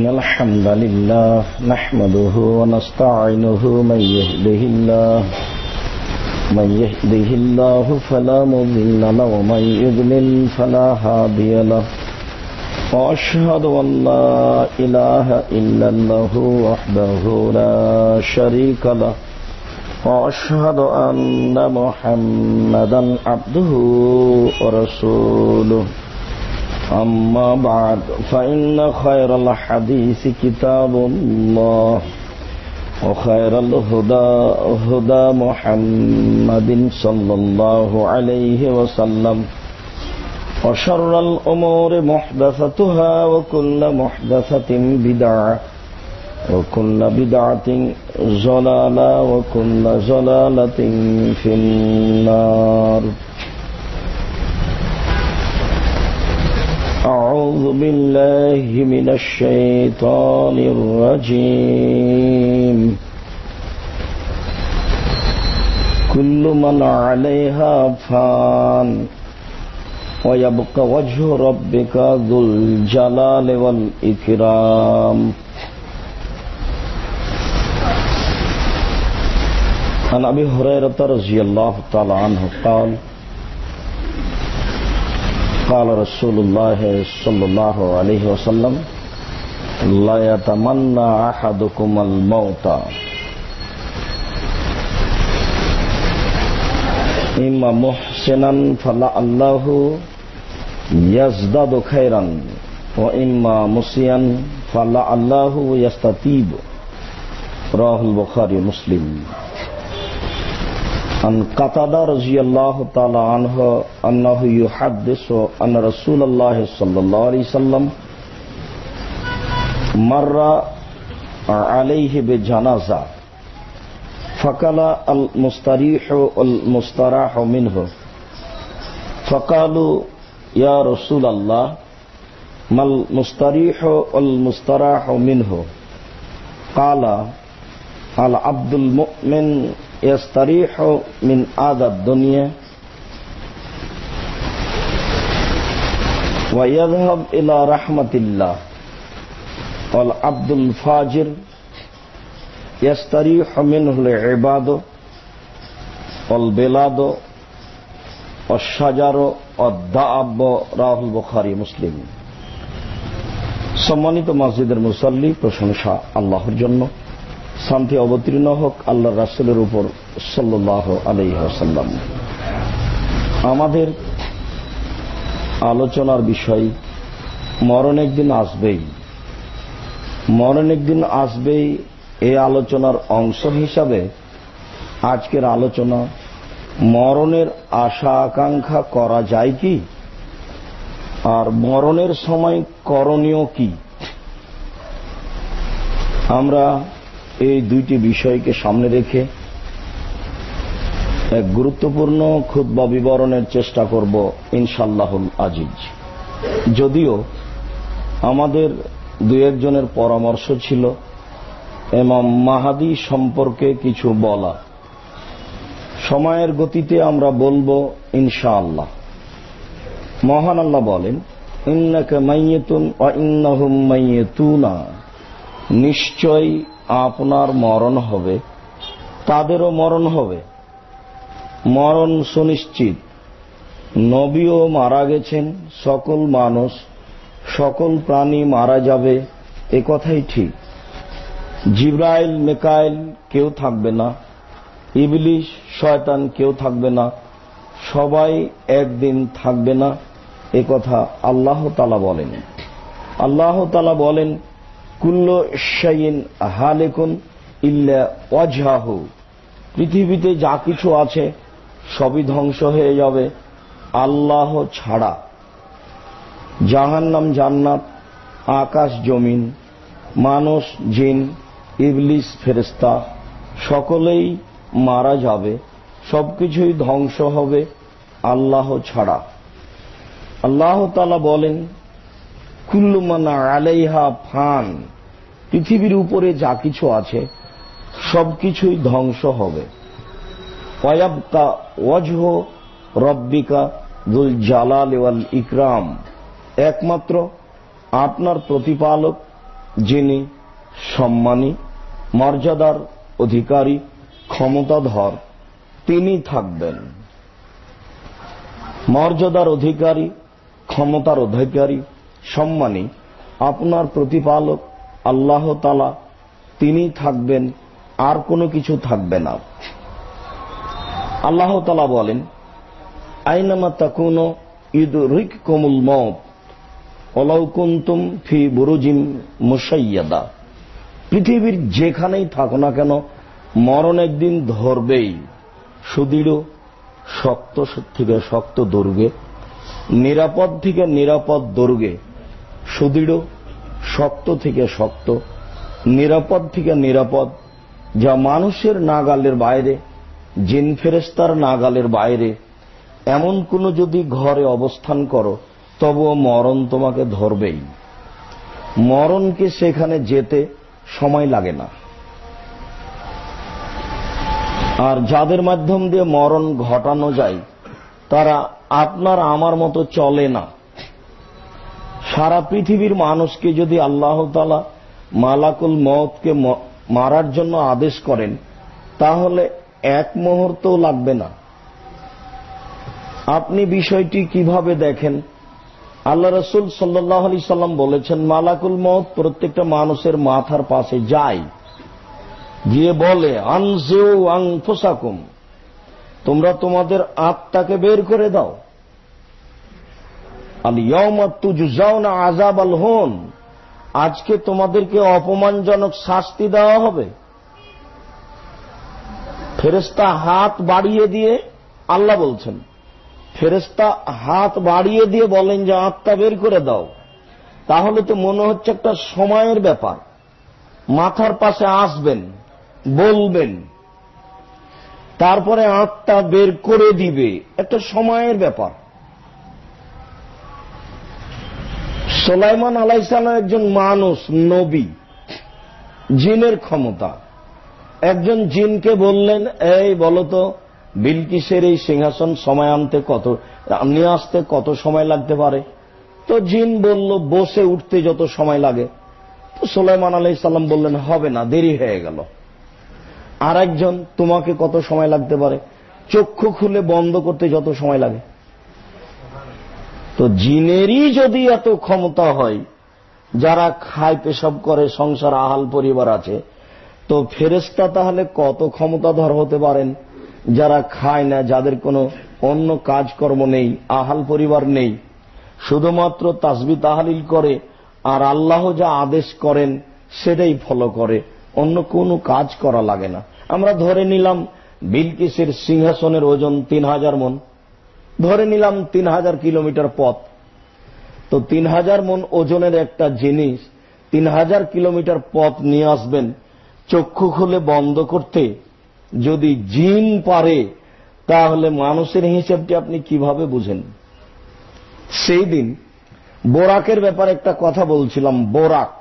إن الحمد لله نحمده ونستعينه من يهده الله. من يهده الله فلا مضل له ومن يضلل فلا هادي له. وأشهد أن لا إله إلا الله وحده لا شريك له. وأشهد أن محمدا عبده ورسوله. أما بعد فإن خير الحديث كتاب الله وخير الهدى هدى محمد صلى الله عليه وسلم وشر الأمور محدثتها وكل محدثة بدعة وكل بدعة زلالة وكل زلالة في النار. أعوذ بالله من الشيطان الرجيم. كل من عليها فان ويبقى وجه ربك ذو الجلال والإكرام. عن أبي هريرة رضي الله تعالى عنه قال قال رسول الله صلى الله عليه وسلم، لا يتمنى أحدكم الموت. إما محسنا فلعله يزداد خيرا وإما مسيا فلعله يستتيب رواه البخاري مسلم۔ ان قطع رضی اللہ تعالی عنہ انہ یحدث ان رسول اللہ صلی اللہ علیہ وسلم مر علیہ بجنازہ فقال المستریح المستراح منه فقالوا یا رسول اللہ مل مستریح المستراح منه قال العبد المؤمن يستريح من آذى الدنيا ويذهب إلى رحمة الله والعبد الفاجر يستريح منه العباد والبلاد والشجر والدعب রাহ বুখারি মুসলিম সম্মানিত মসজিদের মুসল্লি প্রশংসা আল্লাহর জন্য শান্তি অবতীর্ণ হোক আল্লাহ রাসুলের উপর সাল্লাহ আলহ্লাম আমাদের আলোচনার বিষয়, মরণ একদিন আসবেই। মরণ একদিন আসবেই এই আলোচনার অংশ হিসাবে আজকের আলোচনা, মরণের আশা আকাঙ্ক্ষা করা যায় কি? আর মরণের সময় করণীয় কি? আমরা এই দুইটি বিষয়কে সামনে রেখে এক গুরুত্বপূর্ণ ক্ষুদ্র বিবরণের চেষ্টা করব ইনশাল্লাহুল আজিজ। যদিও আমাদের দু একজনের পরামর্শ ছিল এমাম মাহাদি সম্পর্কে কিছু বলা। সময়ের গতিতে আমরা বলব ইনশাআল্লাহ। মহান আল্লাহ বলেন, ইন্নাকে মাইয়েতুন ইন্নাহুম মাইয়েতুনা। নিশ্চয় আপনার মরণ হবে, তাদেরও মরণ হবে। মরণ সুনিশ্চিত। নবীও মারা গেছেন, সকল মানুষ, সকল প্রাণী মারা যাবে, এ কথাই ঠিক। জিব্রাইল, মেকাইল কেউ থাকবে না, ইবলিশ, শয়তান কেউ থাকবে না, সবাই একদিন থাকবে না, এ কথা আল্লাহ তালা বলেন। আল্লাহ তালা বলেন কুল্ল শাইন হালেকুন ইল্লা ওয়াজহাহু। পৃথিবীতে যা কিছু আছে সবই ধ্বংস হয়ে যাবে, আল্লাহ ছাড়া। জাহান্নাম জান্নাত, আকাশ জমিন, মানুষ, জিন, ইবলিস ফেরেস্তা সকলেই মারা যাবে, সবকিছুই ধ্বংস হবে আল্লাহ ছাড়া। আল্লাহ তালা বলেন কুল্লুমানা আলাইহা ফান। পৃথিবীর উপরে যা কিছু আছে, সবকিছুই ধ্বংস হবে। ওয়াবকা ওয়াজহ রব্বিকা দুল জালাল ওয়াল ইকরাম। একমাত্র আপনার প্রতিপালক, যিনি সম্মানী, মর্যাদার অধিকারী, ক্ষমতাধর, তিনি থাকবেন। মর্যাদার অধিকারী, ক্ষমতার অধিকারী সম্মানী, আপনার প্রতিপালক, আল্লাহ তালা তিনি থাকবেন, আর কোনো কিছু থাকবে না। আল্লাহ তালা বলেন, আইনামা তাকুনো ঈদ রিক কমুল মত অলাউকুন্তুম ফি বুরুজিম মুসাইয়াদা পৃথিবীর যেখানেই থাকো না কেন মরণ একদিন ধরবেই। সুদৃঢ়, শক্ত থেকে শক্ত দুর্গে নিরাপদ থেকে নিরাপদ দুর্গে সুদৃঢ়, শক্ত থেকে শক্ত, নিরাপদ থেকে নিরাপদ, যা মানুষের নাগালের বাইরে, জিন ফেরেস্তার নাগালের বাইরে, এমন কোন যদি ঘরে অবস্থান করো, তবুও মরণ তোমাকে ধরবেই। মরণকে সেখানে যেতে সময় লাগে না। আর যাদের মাধ্যম দিয়ে মরণ ঘটানো যায়, তারা আপনার আমার মতো চলে না। সারা পৃথিবীর মানুষকে যদি আল্লাহ তালা মালাকুল মতকে মারার জন্য আদেশ করেন, তাহলে এক মুহূর্তও লাগবে না। আপনি বিষয়টি কীভাবে দেখেন? আল্লাহ রসুল সাল্লাহ আলি সাল্লাম বলেছেন, মালাকুল মত প্রত্যেকটা মানুষের মাথার পাশে যায়। গিয়ে বলে আনজেও আং ফোসাকুম তোমরা তোমাদের আত্মাকে বের করে দাও। আজাব আল হন আজকে তোমাদেরকে অপমানজনক শাস্তি দেওয়া হবে। ফেরেস্তা হাত বাড়িয়ে দিয়ে আল্লাহ বলছেন ফেরেস্তা হাত বাড়িয়ে দিয়ে বলেন যে আত্মা বের করে দাও। তাহলে তো মনে হচ্ছে একটা সময়ের ব্যাপার। মাথার পাশে আসবেন, বলবেন। তারপরে আত্মা বের করে দিবে। একটা সময়ের ব্যাপার। সোলাইমান আলাইসালাম একজন মানুষ, নবী। জিনের ক্ষমতা। একজন জিনকে বললেন, এই বলতো বিলকিসের এই সিংহাসন সময় আনতে কত, নিয়ে আসতে কত সময় লাগতে পারে? তো জিন বলল, বসে উঠতে যত সময় লাগে। তো সোলাইমান আলাই সাল্লাম বললেন, হবে না, দেরি হয়ে গেল। আর একজন তোমাকে কত সময় লাগতে পারে? চক্ষু খুলে বন্ধ করতে যত সময় লাগে। তো জিনেরই যদি এত ক্ষমতা হয়, যারা খায়, পেশাব করে, সংসার আহাল পরিবার আছে, তো ফেরেস্তা তাহলে কত ক্ষমতাধর হতে পারেন? যারা খায় না, যাদের কোনো অন্য কাজকর্ম নেই, আহাল পরিবার নেই, শুধুমাত্র তাসবি তাহালিল করে, আর আল্লাহ যা আদেশ করেন, সেটাই ফলো করে, অন্য কোনো কাজ করা লাগে না। আমরা ধরে নিলাম, বিলকিসের সিংহাসনের ওজন তিন হাজার মন। ধরে নিলাম তিন হাজার কিলোমিটার পথ। তো তিন হাজার মন ওজনের একটা জিনিস, তিন হাজার কিলোমিটার পথ নিয়ে আসবেন, চক্ষু খুলে বন্ধ করতে। যদি জিন পারে, তাহলে মানুষের হিসেবটি আপনি কীভাবে বুঝেন? সেই দিন বোরাকের ব্যাপারে একটা কথা বলছিলাম, বোরাক।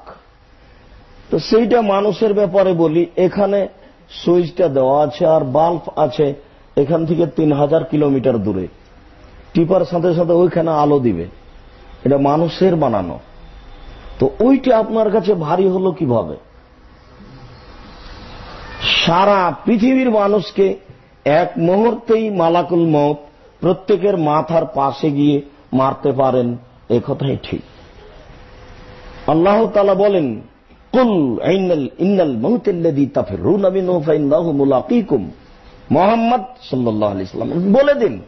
তো সেইটা মানুষের ব্যাপারে বলি, এখানে সুইচটা দেওয়া আছে আর বাল্ব আছে, এখান থেকে তিন হাজার কিলোমিটার দূরে। টিপার সাথে সাথে ওইখানে আলো দিবে। এটা মানুষের বানানো। তো ওইটা আপনার কাছে ভারী হলো কীভাবে? সারা পৃথিবীর মানুষকে এক মুহূর্তেই মালাকুল মত প্রত্যেকের মাথার পাশে গিয়ে মারতে পারেন, এ কথাই ঠিক। আল্লাহ তালা বলেন, কুল ইন্নাল মহুতিল্লাদি তাফির রুন মুলাকিকুম। মোহাম্মদ সাল্লাহ আলাইসাল্লাম বলে দিন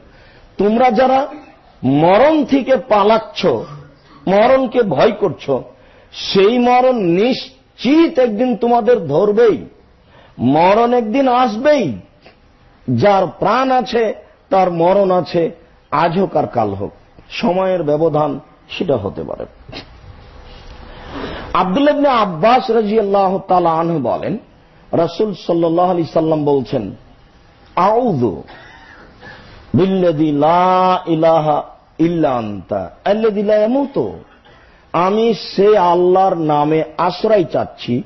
তোমরা যারা মরণ থেকে পালাচ্ছ, মরণকে ভয় করছ, সেই মরণ নিশ্চিত একদিন তোমাদের ধরবেই। মরণ একদিন আসবেই। যার প্রাণ আছে, তার মরণ আছে, আজ হোক আর কাল হোক। সময়ের ব্যবধান সেটা হতে পারে। আবদুল্লাবনে আব্বাস রাজি আল্লাহ তালা আনহু বলেন, রসুল সাল্লাহ আলি সাল্লাম বলছেন আউদু আমি সে আল্লাহর নামে আশ্রয় চাচ্ছি,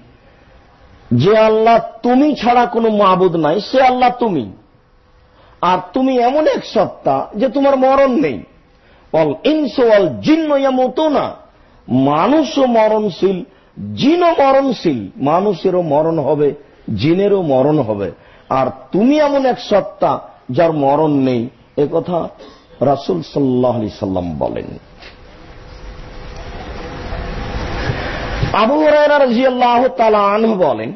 যে আল্লাহ তুমি ছাড়া কোনো মাবুদ নাই, সে আল্লাহ তুমি। আর তুমি এমন এক সত্তা যে তোমার মরণ নেই। অল ইনসো অল জিন্ন মতো না মানুষও মরণশীল, জিনও মরণশীল, মানুষেরও মরণ হবে, জিনেরও মরণ হবে। আর তুমি এমন এক সত্তা যার মরণ নেই কথা রাসুল সাল্লাহ সাল্লাম বলেন। আবু রাজিয়াল্লাহ তালা আনহ বলেন,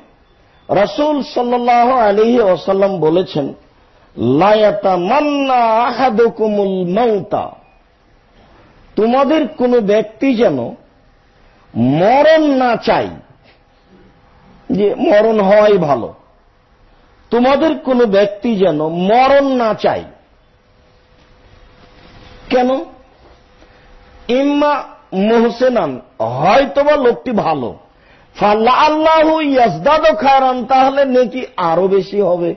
রসুল সাল্লাহ আলী ওসাল্লাম বলেছেন লায়াতা মান্না আহাদুকুমুল মৌতা তোমাদের কোন ব্যক্তি যেন মরণ না চাই, যে মরণ হওয়াই ভালো। তোমাদের কোন ব্যক্তি যেন মরণ না চাই। কেন? ইম্মা মোহসেনান, হয়তোবা লোকটি ভালো। ফাল্লা আল্লাহ ইয়াজদাদ খারান তাহলে নেকি আরও বেশি হবে?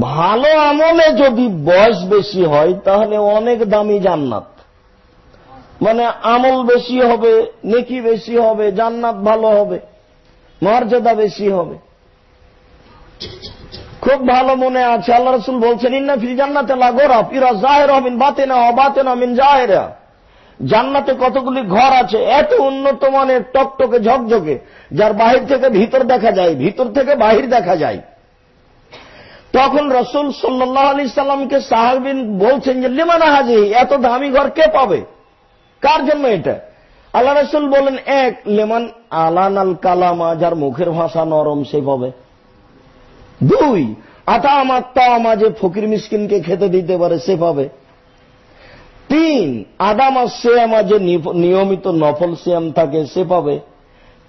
ভালো আমলে যদি বয়স বেশি হয়, তাহলে অনেক দামি জান্নাত। মানে আমল বেশি হবে, নেকি বেশি হবে, জান্নাত ভালো হবে, মর্যাদা বেশি হবে। খুব ভালো মনে আছে। আল্লাহ রসুল বলছেন, ইন্না ফির জান্নাতে লাগোরা ফিরা জাহের হবেন বাতে না অবাতে না মিন জাহেরা। জান্নাতে কতগুলি ঘর আছে, এত উন্নত মানের টকটকে ঝকঝকে, যার বাহির থেকে ভিতর দেখা যায়, ভিতর থেকে বাহির দেখা যায়। তখন রসুল সাল্লাহ আলি সাল্লামকে সাহাবিন বলছেন যে লিমানা হাজি এত দামি ঘর কে পাবে? কার জন্য এটা? আল্লাহ রসুল বলেন, এক, লেমান আলান আল কালামা, যার মুখের ভাষা নরম সে পাবে। দুই আতা আমার তামা যে ফকির মিসকিনকে খেতে দিতে পারে সে পাবে তিন, আদামা সেয়ামা যে নিয়মিত নফল সিয়াম থাকে সে পাবে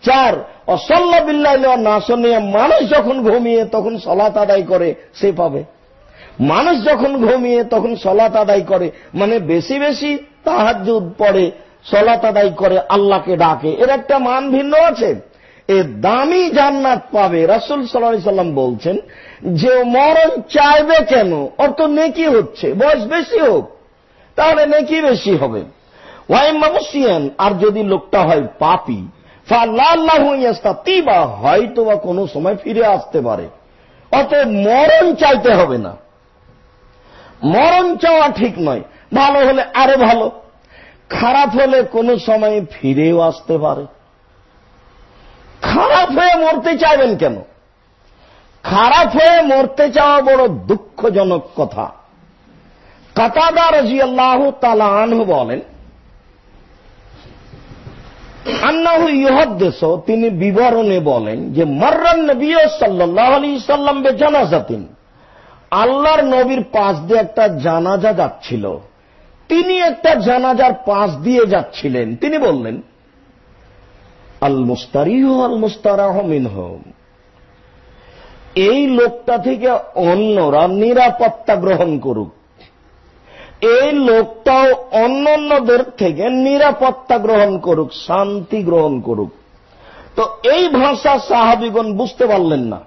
চার, অসল্লা বিল্লাহ নাসনিয়া, মানুষ যখন ঘুমিয়ে তখন সলাত আদায় করে সে পাবে মানুষ যখন ঘুমিয়ে তখন সলাত আদায় করে মানে বেশি বেশি তাহাজুদ পড়ে, সলাত আদায় করে, আল্লাহকে ডাকে। এর একটা মান ভিন্ন আছে। এ দামি জান্নাত পাবে। রাসুল সাল্লাহ সাল্লাম বলছেন, যে মরণ চাইবে কেন? অত নেকি হচ্ছে, বয়স বেশি হোক, তাহলে নেকি বেশি হবে। ওয়াইমাবসিয়ান আর যদি লোকটা হয় পাপি তিবা হয়তো বা কোনো সময় ফিরে আসতে পারে। অত মরণ চাইতে হবে না। মরণ চাওয়া ঠিক নয়, ভালো হলে আরও ভালো, খারাপ হলে কোনো সময় ফিরেও আসতে পারে। খারাপ হয়ে মরতে চাইবেন কেন? খারাপ হয়ে মরতে চাওয়া বড় দুঃখজনক কথা। কাতাদা রাজি আল্লাহ তালাহ বলেন, আন্নাহু ইহদ্দেশ তিনি বিবরণে বলেন যে, মার্রান নবী সাল্লাহ আলী সাল্লাম বে জানাজাতিন আল্লাহর নবীর পাশ দিয়ে একটা জানাজা যাচ্ছিল। তিনি একটা জানাজার পাশ দিয়ে যাচ্ছিলেন। তিনি বললেন আল মুস্তারিহ আল মুস্তারাহ মিনহ এই লোকটা থেকে অন্যরা নিরাপত্তা গ্রহণ করুক। এই লোকটাও অন্য অন্যদের থেকে নিরাপত্তা গ্রহণ করুক, শান্তি গ্রহণ করুক। তো এই ভাষা সাহাবিগণ বুঝতে পারলেন না।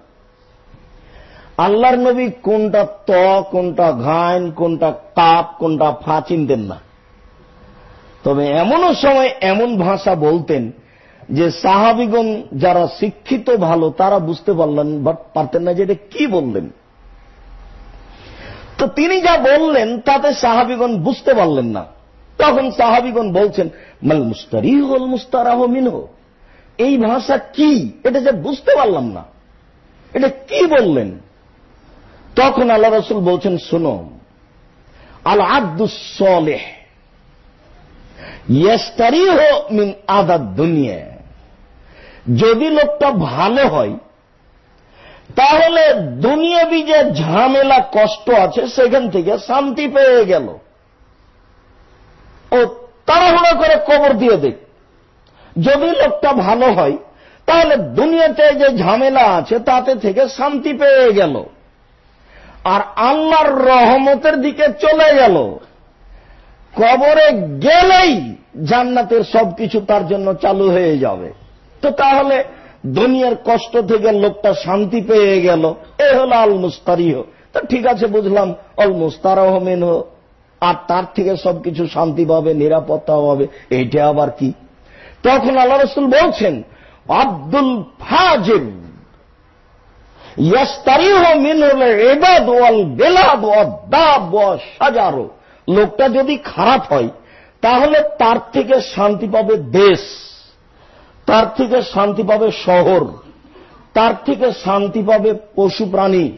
আল্লাহর নবী কোনটা ত, কোনটা ঘাইন, কোনটা কাপ, কোনটা ফা চিনতেন না। তবে এমনও সময় এমন ভাষা বলতেন যে সাহাবিগণ যারা শিক্ষিত ভালো, তারা বুঝতে পারলেন পারতেন না যে এটা কি বললেন। তো তিনি যা বললেন, তাতে সাহাবিগণ বুঝতে পারলেন না। তখন সাহাবিগণ বলছেন, মাল মুস্তারি হল মুস্তারাহ মিনহ। এই ভাষা কি? এটা যে বুঝতে পারলাম না। এটা কি বললেন? তখন আল্লাহ রসুল বলছেন, শুনো, আল আব্দুসলেহ মিন আদা দুনিয়া। যদি লোকটা ভালো হয়, তাহলে দুনিয়াবি যে ঝামেলা, কষ্ট আছে, সেখান থেকে শান্তি পেয়ে গেল। ও তাড়াহুড়া করে কবর দিয়ে দেখ যদি লোকটা ভালো হয়, তাহলে দুনিয়াতে যে ঝামেলা আছে, তাতে থেকে শান্তি পেয়ে গেল। আর আল্লাহর রহমতের দিকে চলে গেল। কবরে গেলেই জান্নাতের সবকিছু তার জন্য চালু হয়ে যাবে। তো তাহলে দুনিয়ার কষ্ট থেকে লোকটা শান্তি পেয়ে গেল। এ হল আল মুস্তারিহ তো ঠিক আছে, বুঝলাম। অল মুস্তারাহ মেন আর তার থেকে সবকিছু শান্তি পাবে নিরাপত্তা পাবে। এইটা আবার কি? তখন আল্লাহ রসুল বলছেন, আব্দুল ফাজিম লোকটা যদি খারাপ হয়, তাহলে তার থেকে শান্তি পাবে দেশ। তার থেকে শান্তি পাবে শহর, তার থেকে শান্তি পাবে পশু প্রাণী,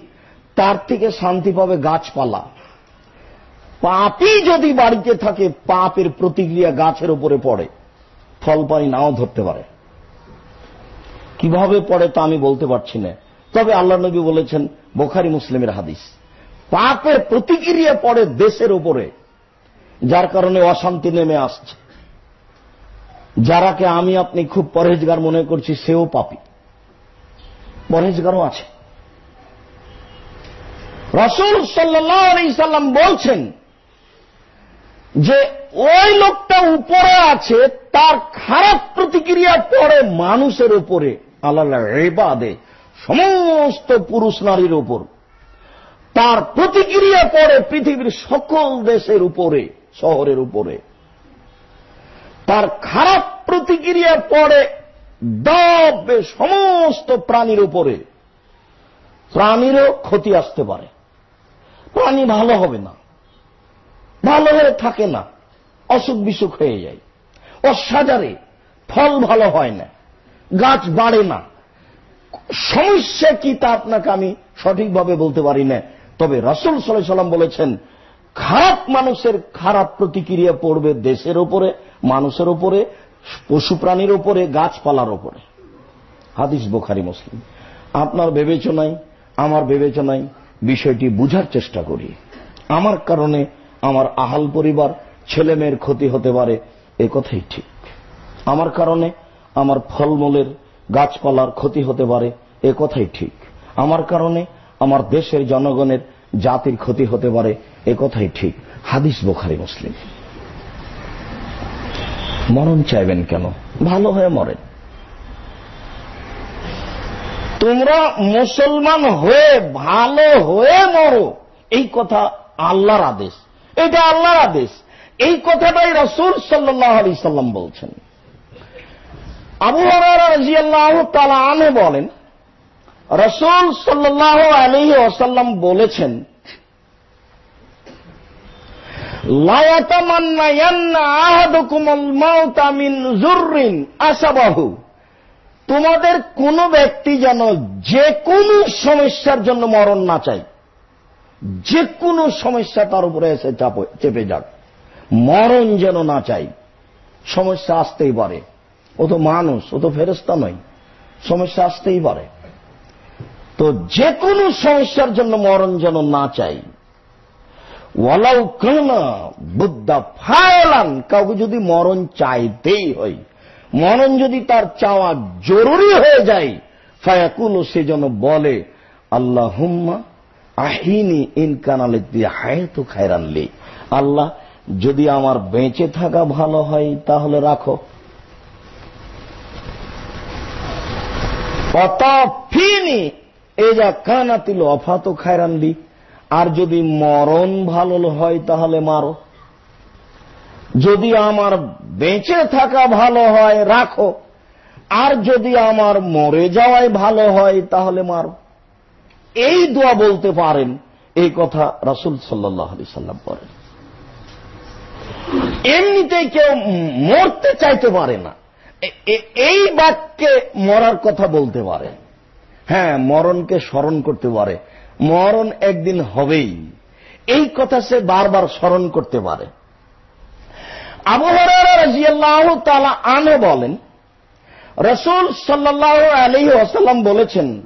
তার থেকে শান্তি পাবে গাছপালা। পাপই যদি বাড়িতে থাকে, পাপের প্রতিক্রিয়া গাছের উপরে পড়ে, ফল পানি নাও ধরতে পারে। কীভাবে পড়ে তা আমি বলতে পারছি না। তবে আল্লাহ নবী বলেছেন, বোখারি মুসলিমের হাদিস, পাপের প্রতিক্রিয়া পড়ে দেশের উপরে, যার কারণে অশান্তি নেমে আসছে। যারাকে আমি আপনি খুব পরহেজগার মনে করছি, সেও পাপি। পরহেজগারও আছে। রসুল সাল্লাম বলছেন যে, ওই লোকটা উপরে আছে, তার খারাপ প্রতিক্রিয়া পড়ে মানুষের উপরে আল্লাহ রেবাদে সমস্ত পুরুষ নারীর উপর। তার প্রতিক্রিয়া পড়ে পৃথিবীর সকল দেশের উপরে, শহরের উপরে। তার খারাপ প্রতিক্রিয়া পড়ে দবে সমস্ত প্রাণীর উপরে। প্রাণীরও ক্ষতি আসতে পারে। প্রাণী ভালো হবে না। ভালো হয়ে থাকে না। অসুখ বিসুখ হয়ে যায়। অসাজারে ফল ভালো হয় না। গাছ বাড়ে না। সমস্যা কি তা আপনাকে আমি সঠিকভাবে বলতে পারি না। তবে রসুল সাল্লাহ সাল্লাম বলেছেন, খারাপ মানুষের খারাপ প্রতিক্রিয়া পড়বে দেশের ওপরে মানুষের ওপরে পশু প্রাণীর ওপরে গাছপালার ওপরে হাদিস বোখারি, মুসলিম। আপনার বিবেচনায়, আমার বিবেচনায় বিষয়টি বুঝার চেষ্টা করি। আমার কারণে আমার আহাল পরিবার ছেলে মেয়ের ক্ষতি হতে পারে, এ কথাই ঠিক। আমার কারণে আমার ফলমূলের গাছপালার ক্ষতি হতে পারে, এ কথাই ঠিক। আমার কারণে আমার দেশের জনগণের জাতির ক্ষতি হতে পারে, এ কথাই ঠিক। হাদিস বোখারি, মুসলিম। মরণ চাইবেন কেন? ভালো হয়ে মরেন। তোমরা মুসলমান হয়ে ভালো হয়ে মরো। এই কথা আল্লাহর আদেশ। এটা আল্লাহর আদেশ। এই কথাটাই রসুল সাল্লাহ আলি সাল্লাম বলছেন। আবু রাজিয়াল্লাহ তালা আনে বলেন, রসুল সাল্লাহ আলী ওসাল্লাম বলেছেন তোমাদের কোন ব্যক্তি যেন যে কোনো সমস্যার জন্য মরণ না চাই যে কোনো সমস্যা তার উপরে এসে চেপে যাক। মরণ যেন না চাই সমস্যা আসতেই পারে। ও তো মানুষ, ও তো ফেরস্তা নয়, সমস্যা আসতেই পারে। তো যে কোনো সমস্যার জন্য মরণ যেন না চাই ওয়ালাউ কেনা বুদ্ধা ফায়লান, কাউকে যদি মরণ চাইতেই হয়, মরণ যদি তার চাওয়া জরুরি হয়ে যায়, ফায়াকুল, সে যেন বলে আল্লাহ হুম্মা আহিনী ইনকানালে দিয়ে হায় তো খায়রানলি আল্লাহ, যদি আমার বেঁচে থাকা ভালো হয়, তাহলে রাখো। অতফিনি এ যা কানাতিল অফাত খায়রানলি আর যদি মরণ ভালো হয় তাহলে মারো। যদি আমার বেঁচে থাকা ভালো হয়, রাখো। আর যদি আমার মরে যাওয়াই ভালো হয়, তাহলে মারো। এই দোয়া বলতে পারেন, এই কথা রাসুল সাল্লাহ আলি সাল্লাম করেন এমনিতেই কেউ মরতে চাইতে পারে না। এই বাক্যে মরার কথা বলতে পারে। হ্যাঁ মরণকে স্মরণ করতে পারে। মরণ একদিন হবেই। এই কথা সে বারবার স্মরণ করতে পারে। আবহাওয়ার তালা আনে বলেন, রসুল সাল্লাহ আলী আসাল্লাম বলেছেন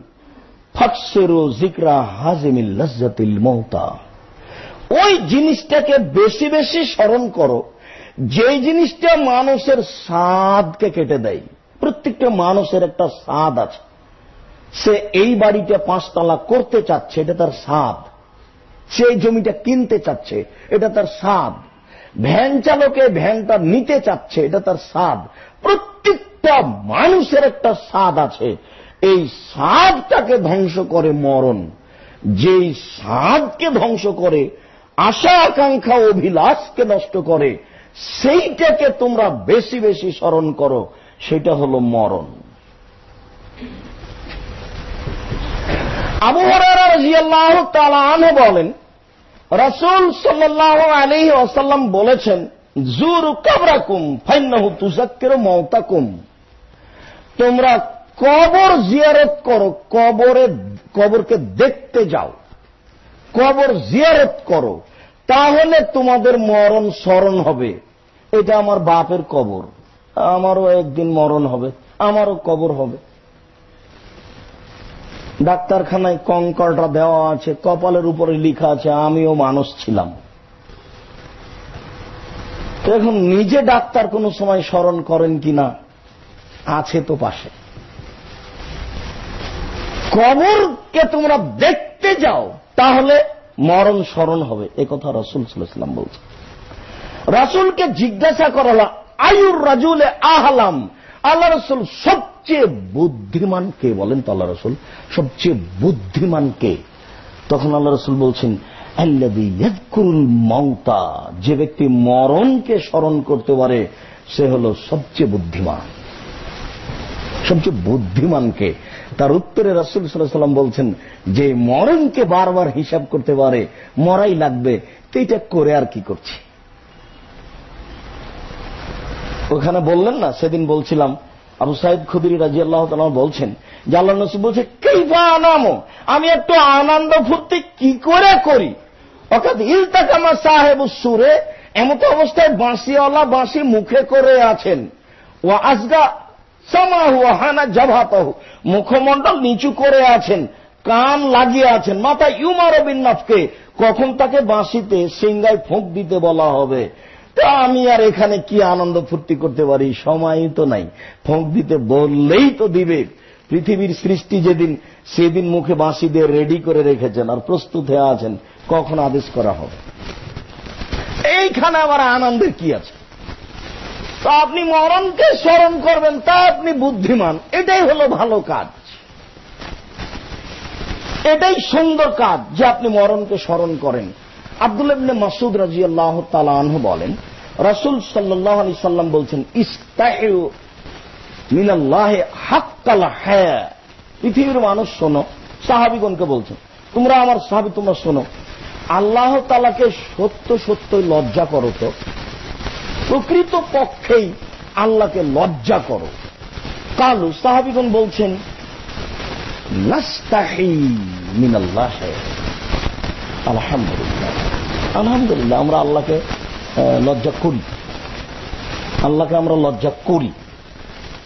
ওই জিনিসটাকে বেশি বেশি স্মরণ করো যে জিনিসটা মানুষের স্বাদকে কেটে দেয়। প্রত্যেকটা মানুষের একটা স্বাদ আছে। সে এই বাড়িটা পাঁচতলা করতে চাচ্ছে, এটা তার স্বাদ। সে জমিটা কিনতে চাচ্ছে, এটা তার স্বাদ। ভ্যান চালকে ভ্যানটা নিতে চাচ্ছে, এটা তার স্বাদ। প্রত্যেকটা মানুষের একটা স্বাদ আছে। এই স্বাদটাকে ধ্বংস করে মরণ। যেই স্বাদকে ধ্বংস করে, আশা আকাঙ্ক্ষা অভিলাষকে নষ্ট করে, সেইটাকে তোমরা বেশি বেশি স্মরণ করো, সেটা হল মরণ। আবু তালাহ বলেন, রসুল সাল্লাহ আলী বলেছেন, জুর কাবরাকুম ফাইনাহু তুজাক্কের মৌতাকুম তোমরা কবর জিয়ারত করো, কবরে, কবরকে দেখতে যাও। কবর জিয়ারত করো, তাহলে তোমাদের মরণ স্মরণ হবে। এটা আমার বাপের কবর। আমারও একদিন মরণ হবে, আমারও কবর হবে। ডাক্তারখানায় কঙ্করটা দেওয়া আছে, কপালের উপরে লিখা আছে, আমিও মানুষ ছিলাম। এখন নিজে ডাক্তার কোন সময় স্মরণ করেন কিনা, আছে তো পাশে। কবরকে তোমরা দেখতে যাও, তাহলে মরণ স্মরণ হবে, এ কথা রসুল সাল্লাম বলছে রাসুলকে জিজ্ঞাসা করা হল আয়ুর রাজুলে আহলাম? আল্লাহ রসুল সবচেয়ে বুদ্ধিমান কে বলেন তো আল্লাহ রসুল? সবচেয়ে বুদ্ধিমান কে? তখন আল্লাহ রসুল বলছেন মৌতা যে ব্যক্তি মরণকে স্মরণ করতে পারে, সে হল সবচেয়ে বুদ্ধিমান। সবচেয়ে বুদ্ধিমানকে তার উত্তরে রাসুল সাল্লাম বলছেন, যে মরণকে বারবার হিসাব করতে পারে, মরাই লাগবে এটা করে আর কি করছি? ওখানে বললেন না, সেদিন বলছিলাম আবু সাইদ খুদির রাজি আল্লাহ বলছেন, যে আল্লাহ নসিব বলছে, কেইফা আনামো? আমি একটু আনন্দ ফুর্তি কি করে করি? অর্থাৎ, ইলতাকামা সাহেব সুরে এমত অবস্থায় বাঁশিওয়ালা বাঁশি মুখে করে আছেন। ও আজগা সামাহু হানা জাভাতাহু মুখমণ্ডল নিচু করে আছেন, কান লাগিয়ে আছেন। মাথা ইউমার বিন্নাফকে কখন তাকে বাঁশিতে সিঙ্গায় ফোঁক দিতে বলা হবে? তা আমি আর এখানে কি আনন্দ ফুর্তি করতে পারি? সময় তো নাই। ফোঁক দিতে বললেই তো দিবে। পৃথিবীর সৃষ্টি যেদিন, সেদিন মুখে বাঁশি দিয়ে রেডি করে রেখেছেন আর প্রস্তুত হয়ে আছেন। কখন আদেশ করা হবে? এইখানে আবার আনন্দের কি আছে? তা আপনি মরণকে স্মরণ করবেন, তা আপনি বুদ্ধিমান। এটাই হলো ভালো কাজ। এটাই সুন্দর কাজ যে আপনি মরণকে স্মরণ করেন। আব্দুল মাসুদ রাজি আল্লাহ তালাহ বলেন, রসুল সাল্লাহ আলি সাল্লাম বলছেন ইস্তাহ পৃথিবীর মানুষ শোনো, সাহাবিগণকে বলছেন, তোমরা আমার সাহাবি, তোমরা শোনো, আল্লাহ তালাকে সত্য সত্য লজ্জা করো তো। প্রকৃত পক্ষেই আল্লাহকে লজ্জা করো। কালু, সাহাবিগণ বলছেন আলহামদুলিল্লাহ। আলহামদুলিল্লাহ, আমরা আল্লাহকে লজ্জা করি আল্লাহকে আমরা লজ্জা করি।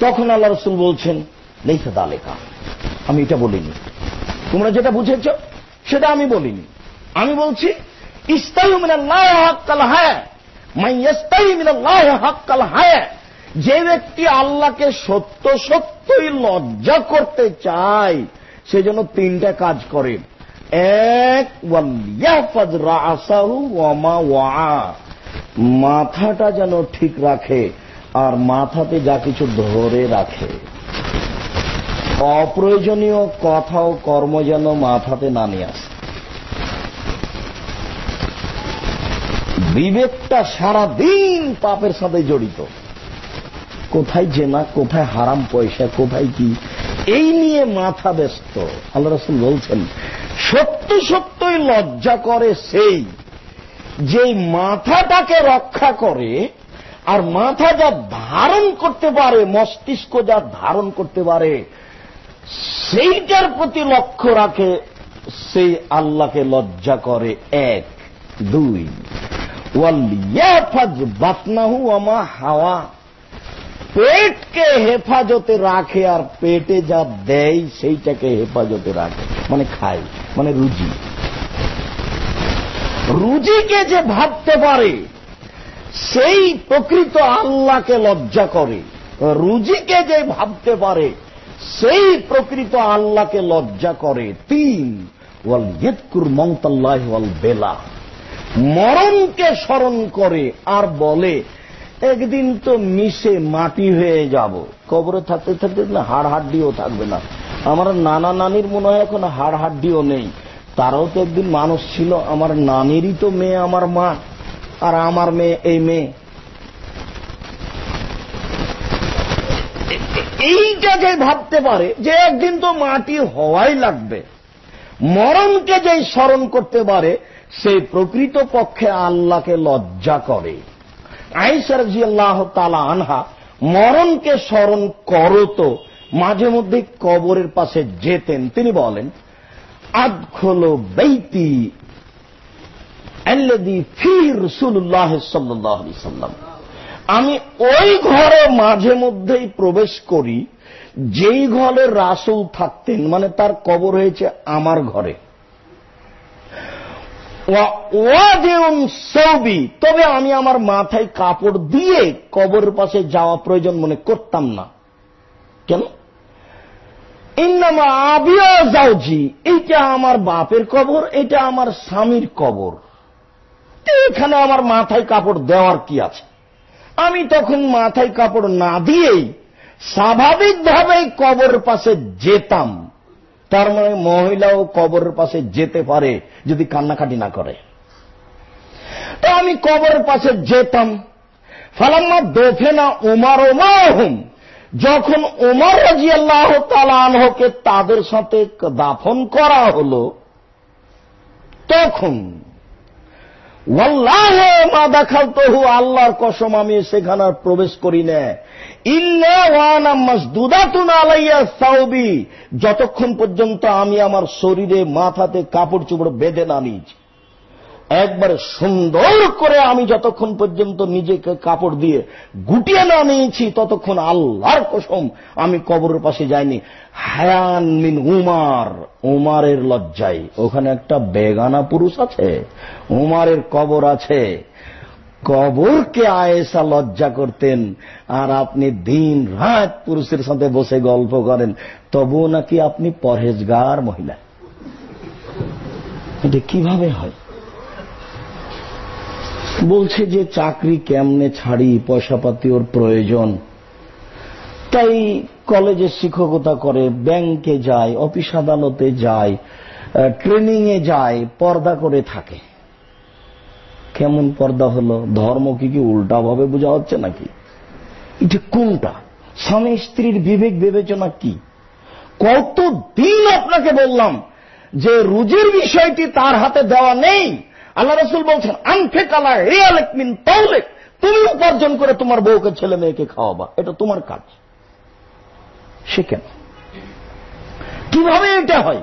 তখন আল্লাহ রসুল বলছেন লেখা দালেকা। আমি এটা বলিনি। তোমরা যেটা বুঝেছ, সেটা আমি বলিনি। আমি বলছি যে ব্যক্তি আল্লাহকে সত্য সত্যই লজ্জা করতে চায়, সে যেন তিনটা কাজ করে। এক মাথাটা যেন ঠিক রাখে আর মাথাতে যা কিছু ধরে রাখে। অপ্রয়োজনীয় কথা ও কর্ম যেন মাথাতে না নিয়ে আসে। বিবেকটা সারাদিন পাপের সাথে জড়িত। কোথায় জেনা, কোথায় হারাম পয়সা, কোথায় কি? এই নিয়ে মাথা ব্যস্ত। আল্লাহ রসুল বলছেন, সত্য সত্যই লজ্জা করে সেই যে মাথাটাকে রক্ষা করে আর মাথা যা ধারণ করতে পারে, মস্তিষ্ক যা ধারণ করতে পারে, সেইটার প্রতি লক্ষ্য রাখে সেই আল্লাহকে লজ্জা করে এক, দুই। বাতনাহু আমা হাওয়া। পেটকে হেফাজতে রাখে আর পেটে যা দেয় সেইটাকে হেফাজতে রাখে। মানে খায় মানে রুজি। রুজিকে যে ভাবতে পারে, সেই প্রকৃত আল্লাহকে লজ্জা করে। রুজিকে যে ভাবতে পারে, সেই প্রকৃত আল্লাহকে লজ্জা করে। তিন, ওয়াল ইয়ৎকুর মমতাল্লাহ ওয়াল বেলা। মরণকে স্মরণ করে আর বলে একদিন তো মিশে মাটি হয়ে যাব। কবরে থাকতে থাকতে হাড় হাড্ডিও থাকবে না। আমার নানা নানির মনে হয় এখন হাড় হাড্ডিও নেই। তারাও তো একদিন মানুষ ছিল, আমার নানিরই তো মেয়ে, আমার মা, আর আমার মেয়ে, এই মেয়ে। এইটা যে ভাবতে পারে যে একদিন তো মাটি হওয়াই লাগবে। মরণকে যে স্মরণ করতে পারে, সেই প্রকৃত পক্ষে আল্লাহকে লজ্জা করে। আইসার জি আল্লাহ তালা আনহা মরণকে স্মরণ করো তো মাঝে মধ্যে কবরের পাশে যেতেন। তিনি বলেন, আদখল বেইতি আমি ওই ঘরে মাঝে মধ্যেই প্রবেশ করি, যেই ঘরে রাসুল থাকতেন মানে তার কবর হয়েছে আমার ঘরে। তবে আমি আমার মাথায় কাপড় দিয়ে কবরের পাশে যাওয়া প্রয়োজন মনে করতাম না। কেন? ইন্নামা আবিয়া যাওজি, এইটা আমার বাপের কবর, এটা আমার স্বামীর কবর। এখানে আমার মাথায় কাপড় দেওয়ার কি আছে? আমি তখন মাথায় কাপড় না দিয়েই স্বাভাবিকভাবেই কবরের পাশে যেতাম। তার মানে মহিলাও কবরের পাশে যেতে পারে যদি কান্নাকাটি না করে। তো আমি কবরের পাশে যেতাম। ফালাম্মা দোফেনা উমার ওমাহম যখন উমর রাজি আল্লাহ তালানহকে তাদের সাথে দাফন করা হল, তখন মা দেখাল তহু আল্লাহর কসম আমি সেখানে প্রবেশ করি না যতক্ষণ পর্যন্ত আমি আমার শরীরে মাথাতে কাপড় চুপড় বেঁধে না নিয়েছি একবারে সুন্দর করে আমি যতক্ষণ পর্যন্ত নিজেকে কাপড় দিয়ে গুটিয়ে না নিয়েছি, ততক্ষণ আল্লাহর কসম আমি কবরের পাশে যাইনি। হায়ান মিন উমার, উমারের লজ্জাই ওখানে একটা বেগানা পুরুষ আছে, উমারের কবর আছে। কবরকে আয়েসা লজ্জা করতেন, আর আপনি দিন রাত পুরুষের সাথে বসে গল্প করেন, তবুও নাকি আপনি পরহেজগার মহিলা? এটা কীভাবে হয়? বলছে যে চাকরি কেমনে ছাড়ি, পয়সাপাতি ওর প্রয়োজন। তাই কলেজে শিক্ষকতা করে, ব্যাংকে যায়, অফিস আদালতে যায় ট্রেনিং এ যায়, পর্দা করে থাকে। কেমন পর্দা হলো? ধর্ম কি কি উল্টা ভাবে বোঝা হচ্ছে নাকি? এটা কোনটা? স্বামী স্ত্রীর বিবেক বিবেচনা কি? কতদিন আপনাকে বললাম যে রুজির বিষয়টি তার হাতে দেওয়া নেই। আল্লাহ রসুল বলছেন আনফেক আল্লাহ রিয়ালেক মিন তৌলেক তুমি উপার্জন করে তোমার বউকে ছেলে মেয়েকে খাওয়াবা। এটা তোমার কাজ। সে কেন? কীভাবে এটা হয়?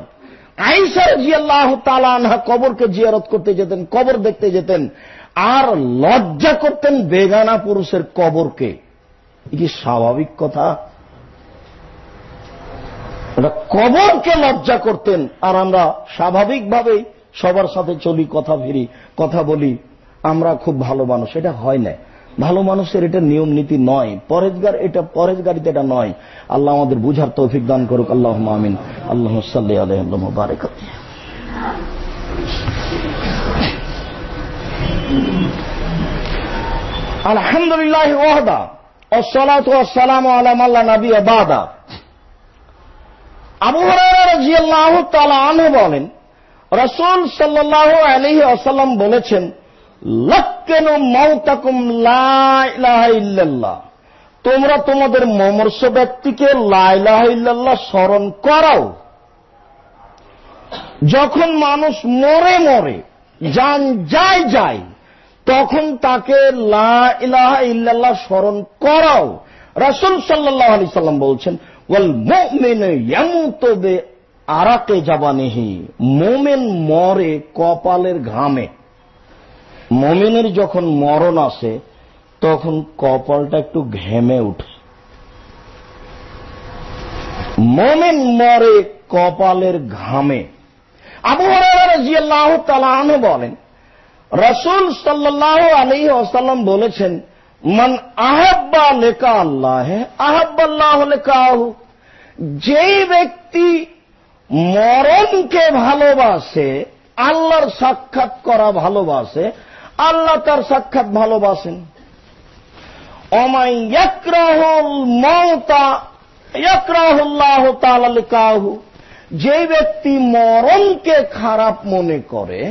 আইসার জিয়াল্লাহ তালানহা কবরকে জিয়ারত করতে যেতেন, কবর দেখতে যেতেন, আর লজ্জা করতেন বেগানা পুরুষের কবরকে। কি স্বাভাবিক কথা? কবরকে লজ্জা করতেন, আর আমরা স্বাভাবিকভাবেই সবার সাথে চলি, কথা ফিরি, কথা বলি, আমরা খুব ভালো মানুষ, এটা হয় না ভালো মানুষের এটা নিয়ম নীতি নয়। পরেজগার এটা পরেজগারিতে এটা নয়। আল্লাহ আমাদের বুঝার তৌফিক দান করুক। আল্লাহ আমিন। আল্লাহ সাল্লি আলহ বারেক আলহামদুলিল্লাহ বলেন আলহি আসাল্লাম বলেছেন তোমরা তোমাদের মমর্ষ ব্যক্তিকে লাইলাহ স্মরণ করাও। যখন মানুষ মরে মরে, যান যায় যায়, তখন তাকে লাহ ইল্লাল্লাহ স্মরণ করাও। রসুল সাল্লাহ আলি সাল্লাম বলছেন, ওয়াল মুমিন আরাকে যাবানেহি মোমেন মরে কপালের ঘামে। মোমেনের যখন মরণ আসে, তখন কপালটা একটু ঘেমে উঠে। মোমেন মরে কপালের ঘামে। আবু জিয়াল্লাহ তালাহ বলেন, রসুল সাল্লাহ আলী আসাল্লাম বলেছেন, মান আহাব্বা লেখা আল্লাহ আহাব্বাল্লাহ লেখা যেই ব্যক্তি মরণকে ভালোবাসে, আল্লাহর সাক্ষাৎ করা ভালোবাসে আল্লাহ তার সাক্ষাৎ ভালোবাসেন। যে ব্যক্তি মরণকে খারাপ মনে করে,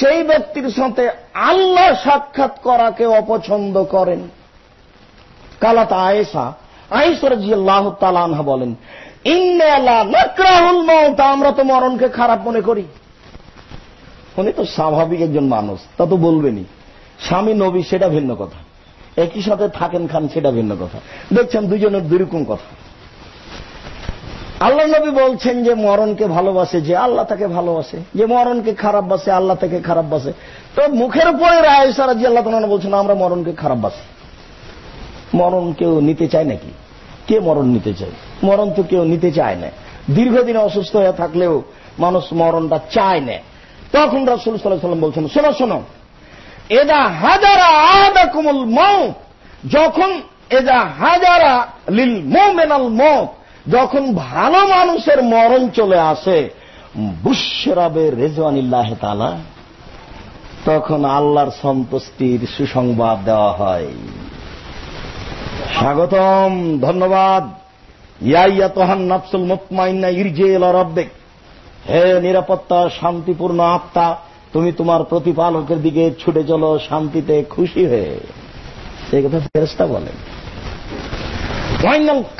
সেই ব্যক্তির সাথে আল্লাহ সাক্ষাৎ করাকে অপছন্দ করেন। কালাত আয়েসা আয়েসর জি আল্লাহ তালানহা বলেন মৌত আমরা তো মরণকে খারাপ মনে করি। উনি তো স্বাভাবিক একজন মানুষ, তা তো বলবেনি স্বামী, নবী, সেটা ভিন্ন কথা। একই সাথে থাকেন খান, সেটা ভিন্ন কথা। দেখছেন, দুজনের দুরকম কথা। আল্লাহ নবী বলছেন যে, মরণকে ভালোবাসে, যে আল্লাহ তাকে ভালোবাসে, যে মরণকে খারাপ বাসে, আল্লাহ তাকে খারাপ বাসে। তো মুখের উপরে রায় সারা জি আল্লাহ তালা বলছেন আমরা মরণকে খারাপ বাসি। মরণ কেউ নিতে চায় নাকি? কে মরণ নিতে চায়? মরণ তো কেউ নিতে চায় না। দীর্ঘদিন অসুস্থ হয়ে থাকলেও মানুষ মরণটা চায় না। তখন রাসুল সাল্লাহ সাল্লাম বলছেন, শোনো শোনো। এদা হাজারা আদা কুমল মৌ যখন এদা হাজারা লিল মেনাল মত যখন ভালো মানুষের মরণ চলে আসে বুশ্বরাবে রেজওয়ানিল্লাহ তালা তখন আল্লাহর সন্তুষ্টির সুসংবাদ দেওয়া হয়। স্বাগতম, ধন্যবাদ। ইয়াইয়া তোহান নাফসুল মুতমাইন্না ইরজেল রব্বেক। হে নিরাপত্তা, শান্তিপূর্ণ আত্মা, তুমি তোমার প্রতিপালকের দিকে ছুটে চলো, শান্তিতে খুশি হয়ে। এই কথা ফেরেস্তা বলেন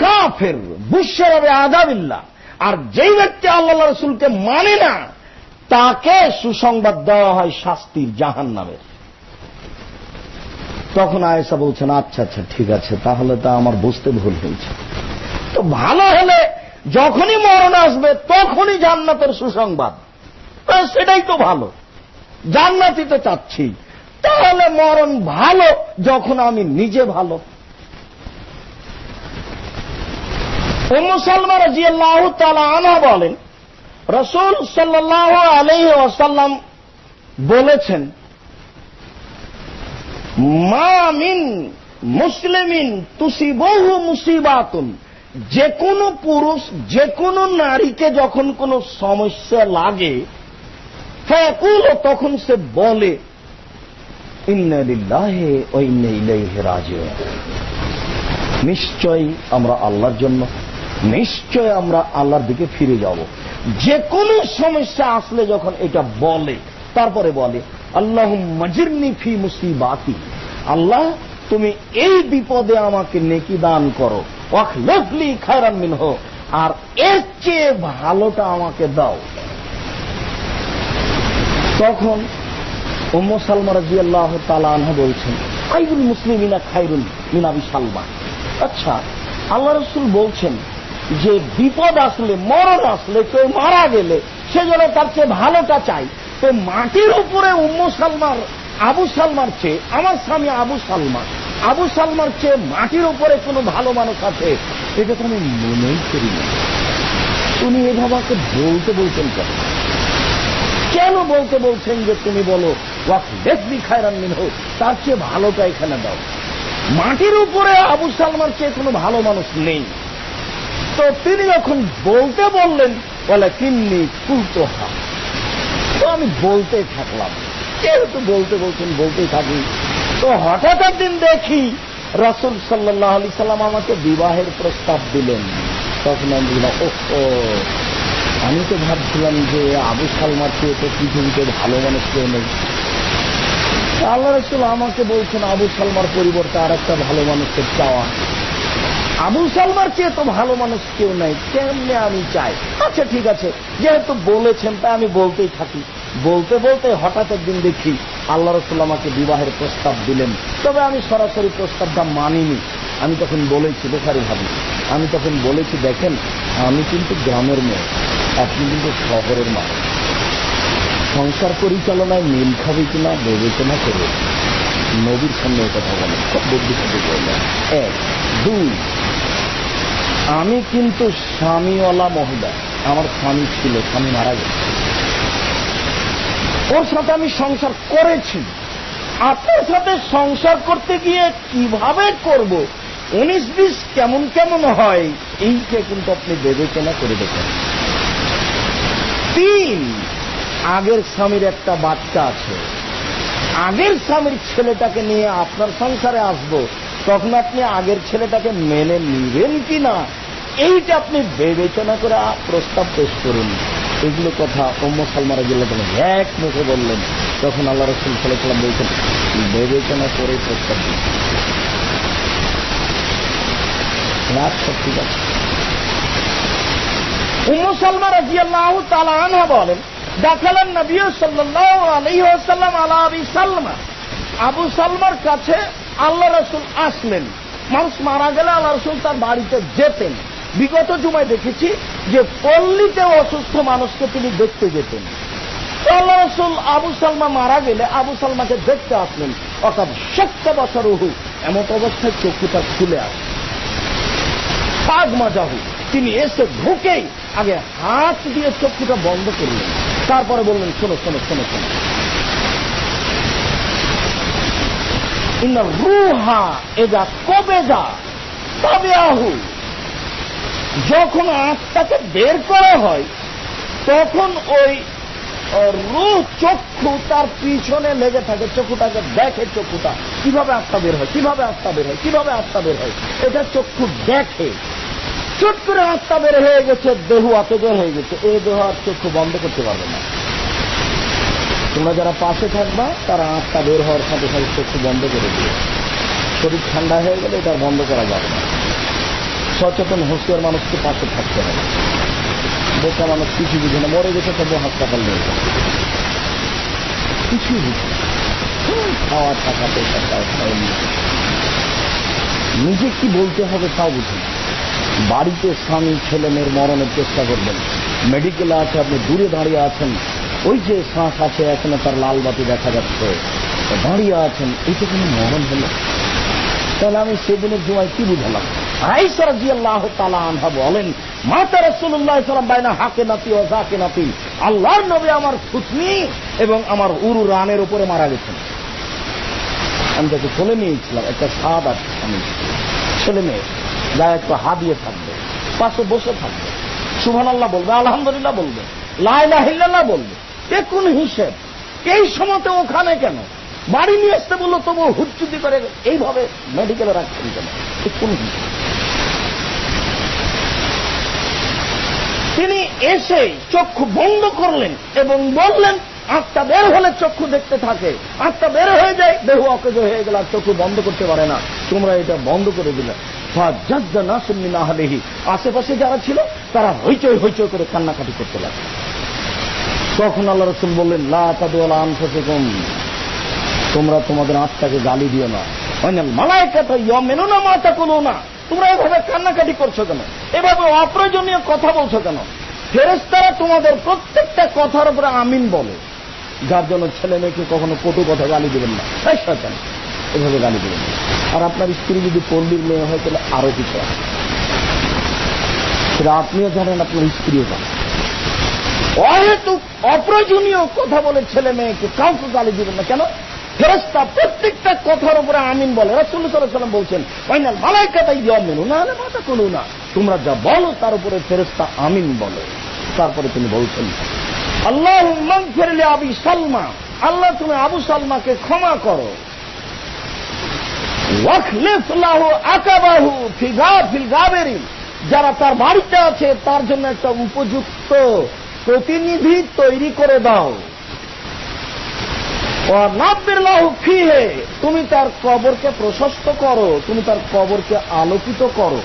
কাফের বুশ্বরবে আদাবিল্লা আর যেই ব্যক্তি আল্লাহ রসুলকে মানে না, তাকে সুসংবাদ দেওয়া হয় শাস্তির জাহান নামের তখন আয়েসা বলছেন আচ্ছা আচ্ছা ঠিক আছে, তাহলে তা আমার বুঝতে ভুল হয়েছে। তো ভালো হলে যখনই মরণ আসবে, তখনই জান্নাতের সুসংবাদ। সেটাই তো ভালো। জান্নাতি তো চাচ্ছি। তাহলে মরণ ভালো যখন আমি নিজে ভালো। মুসলমান রাজিয়াল্লাহ তালা আনা বলেন, রসুল সাল্লাহ আলহ আসাল্লাম বলেছেন মামিন মুসলিমিন তুসি বহু মুসিবাতুন। যে কোনো পুরুষ যে কোনো নারীকে যখন কোনো সমস্যা লাগে, ফ্যাকুল, তখন সে বলে নিশ্চয় আমরা আল্লাহর জন্য নিশ্চয় আমরা আল্লাহর দিকে ফিরে যাব। যে কোনো সমস্যা আসলে যখন এটা বলে, তারপরে বলে আল্লাহ মজিরনি ফি মুসিবাতি। আল্লাহ, তুমি এই বিপদে আমাকে নেকি দান করো। ওয়াকলফলি খায়রান মিনহ। আর এর চেয়ে ভালোটা আমাকে দাও। তখন উম্ম সালমা রাজি আল্লাহ তালাহ বলছেন আইবুল মুসলিমিনা খাইরুল মিনাবি সালমা আচ্ছা আল্লাহ রসুল বলছেন যে বিপদ আসলে, মরণ আসলে, কেউ মারা গেলে সে যেন তার চেয়ে ভালোটা চাই। তো মাটির উপরে উম্ম সালমার আবু সালমার চেয়ে, আমার স্বামী আবু সালমা আবু সালমার চেয়ে মাটির উপরে কোনো ভালো মানুষ আছে, এটা তো আমি মনেই করি না। উনি এভাবে আমাকে বলতে বলছেন কেন? কেন বলতে বলছেন যে তুমি বলো দেখবি খায়রান মিন হোক তার চেয়ে ভালোটা এখানে দাও। মাটির উপরে আবু সালমার চেয়ে কোনো ভালো মানুষ নেই। তো তিনি যখন বলতে বললেন বলে কিন্নি কুলতো হা তো আমি বলতে থাকলাম। যেহেতু বলতে বলছেন, বলতেই থাকি। তো হঠাৎ একদিন দেখি রসুল সাল্লাহ আলি সাল্লাম আমাকে বিবাহের প্রস্তাব দিলেন। তখন আমি তো ভাবছিলাম যে আবু সালমার চেয়ে তো পৃথিবীতে ভালো মানুষ কেউ নেই। আল্লাহ রসুল আমাকে বলছেন, আবু সালমার পরিবর্তে আর একটা ভালো মানুষের চাওয়া আবু সালমার চেয়ে তো ভালো মানুষ কেউ নাই। কেমনে আমি চাই? আচ্ছা ঠিক আছে। যেহেতু বলেছেন তা আমি বলতেই থাকি। বলতে বলতে হঠাৎ একদিন দেখি আল্লাহ রসুল আমাকে বিবাহের প্রস্তাব দিলেন। তবে আমি সরাসরি প্রস্তাবটা মানিনি। আমি তখন বলেছি, বোখারি ভাবি আমি তখন বলেছি, দেখেন, আমি কিন্তু গ্রামের মেয়ে, আপনি কিন্তু শহরের মানুষ। সংসার পরিচালনায় মিল খাবে কিনা বিবেচনা করে নবীর সামনে কথা বলেন। খুব বুদ্ধি সাথে বললেন। এক দুই, আমি কিন্তু স্বামীওয়ালা মহিলা। আমার স্বামী ছিল, স্বামী মারা গেছে। ওর সাথে আমি সংসার করেছি। আপনার সাথে সংসার করতে গিয়ে কীভাবে করব? উনিশ বিশ কেমন কেমন হয়, এইটা কিন্তু আপনি বিবেচনা করে দেখেন। তিন, আগের স্বামীর একটা বাচ্চা আছে। আগের স্বামীর ছেলেটাকে নিয়ে আপনার সংসারে আসব। তখন আপনি আগের ছেলেটাকে মেনে নিবেন কি না, এইটা আপনি বিবেচনা করে প্রস্তাব পেশ করুন। এগুলো কথা অম্ম সালমারা জিল্লা এক মুখে বললেন। তখন আল্লাহ রসুল সাল্লাম বলছেন, বিবেচনা করে প্রস্তাব দিন। আচ্ছা ঠিক আছে। আবু সালমার কাছে আল্লাহ রসুল আসলেন। মানুষ মারা গেলে আল্লাহ রসুল তার বাড়িতে যেতেন। বিগত জুমায় দেখেছি যে পল্লীতে অসুস্থ মানুষকে তিনি দেখতে যেতেন। আল্লাহ রসুল আবু সালমা মারা গেলে আবু সালমাকে দেখতে আসলেন। অর্থাৎ সত্য বছর উহু এমন অবস্থায় চক্ষুটা খুলে আসে। ফাগ মাজাহু তিনি এসে ঢুকেই আগে হাত দিয়ে চক্ষুটা বন্ধ করলেন। তারপরে বললেন, শোনো শোনো শোনো শোনো। ইন্না রুহা এজা কবে যা তবে আহু। যখন আত্মাকে বের করা হয়, তখন ওই রুহ চক্ষু তার পিছনে লেগে থাকে, চক্ষুটাকে দেখে চক্ষুটা। কীভাবে আত্মা বের হয়? কীভাবে আত্মা বের হয়? কীভাবে আত্মা বের হয়? এটা চক্ষু দেখে। চট করে আত্মা বের হয়ে গেছে, দেহু আতে বের হয়ে গেছে। এই দেহ আর চক্ষু বন্ধ করতে পারবে না। তোমরা যারা পাশে থাকবা, তারা আত্মা বের হওয়ার সাথে সাথে চক্ষু বন্ধ করে দিবে শরীর ঠান্ডা হয়ে গেলে এটা বন্ধ করা যাবে না। সচেতন, হুঁশিয়ার মানুষকে পাশে থাকতে হবে। বোকা মানুষ কিছু বুঝে না। মরে গেছে তবু হাসপাতাল নিয়ে যাবে কিছুই বুঝে খাওয়া টাকা পয়সা নিজে কি বলতে হবে তাও বুঝি বাড়িতে স্বামী, ছেলে, মেয়ের মরণের চেষ্টা করবেন। মেডিকেলে আছে, আপনি দূরে দাঁড়িয়ে আছেন। ওই যে শ্বাস আছে, এখনও তার লাল বাতি দেখা যাচ্ছে। দাঁড়িয়ে আছেন, এটা কোনো মরণ হলো? তাহলে আমি সেদিনের জুমায় কি বুঝালাম? আইসার জি আল্লাহ তালা আনহা বলেন, মাতা রসুল্লাহ সালাম বাইনা হাকে নাতি ও জাকে নাতি, আল্লাহর নবী আমার এবং আমার উরু রানের উপরে মারা গেছেন। আমি তাকে কোলে নিয়েছিলাম, একটা স্বাদ আছে আমি। ছেলে মেয়ে যা একটু হা দিয়ে থাকবে, পাশে বসে থাকবে। সুহান আল্লাহ বলবে, আলহামদুলিল্লাহ বলবে লাইলাহিল্লাহ বলবে। এ কোন হিসেব? এই সময়তে ওখানে কেন? বাড়ি নিয়ে আসতে বলল তবু হুচ্চুতি করে এইভাবে মেডিকেলে রাখছেন কেন? কোন হিসেব? তিনি এসে চক্ষু বন্ধ করলেন এবং বললেন, আত্মা বের হলে চক্ষু দেখতে থাকে। আত্মা বের হয়ে যায়, দেহ অকেজ হয়ে গেল, আর চক্ষু বন্ধ করতে পারে না। তোমরা এটা বন্ধ করে দিলে। না শুননি না হলেহি আশেপাশে যারা ছিল, তারা হইচই হইচই করে কান্নাকাটি করতে লাগে তখন আল্লাহ রসুল বললেন লাদুয়ালা তোমরা তোমাদের আত্মাকে গালি দিও না। মালায় কথা মেনো না মাতা কোনো না তোমরা এভাবে কান্নাকাটি করছ কেন? এভাবে অপ্রয়োজনীয় কথা বলছো কেন? ফেরেস্তারা তোমাদের প্রত্যেকটা কথার উপরে আমিন বলে। যার জন্য ছেলে মেয়েকে কখনো কটু কথা গালি দেবেন না। তাই এভাবে গালি দেবেন না। আর আপনার স্ত্রী যদি পল্লীর মেয়ে হয়, তাহলে আরও কিছু সেটা আপনিও জানেন, আপনার স্ত্রীও জানেন। অহেতুক অপ্রয়োজনীয় কথা বলে ছেলে মেয়েকে কাউকে গালি দিবেন না। কেন? ফেরস্তা প্রত্যেকটা কথার উপরে আমিন বলে। রসুল্লাহ বলছেন ফাইনাল মালাই কাতাই দিয়ে মেনু না হলে মাথা করু না। তোমরা যা বলো, তার উপরে ফেরস্তা আমিন বলে। তারপরে তিনি বলছেন আল্লাহ ফেরলে আবি সালমা। আল্লাহ, তুমি আবু সালমাকে ক্ষমা করো। যারা তার বাড়িতে আছে, তার জন্য একটা উপযুক্ত প্রতিনিধি তৈরি করে দাও। ফিহে, তুমি তার কবরকে প্রশস্ত করো, তুমি তার কবরকে আলোকিত করো।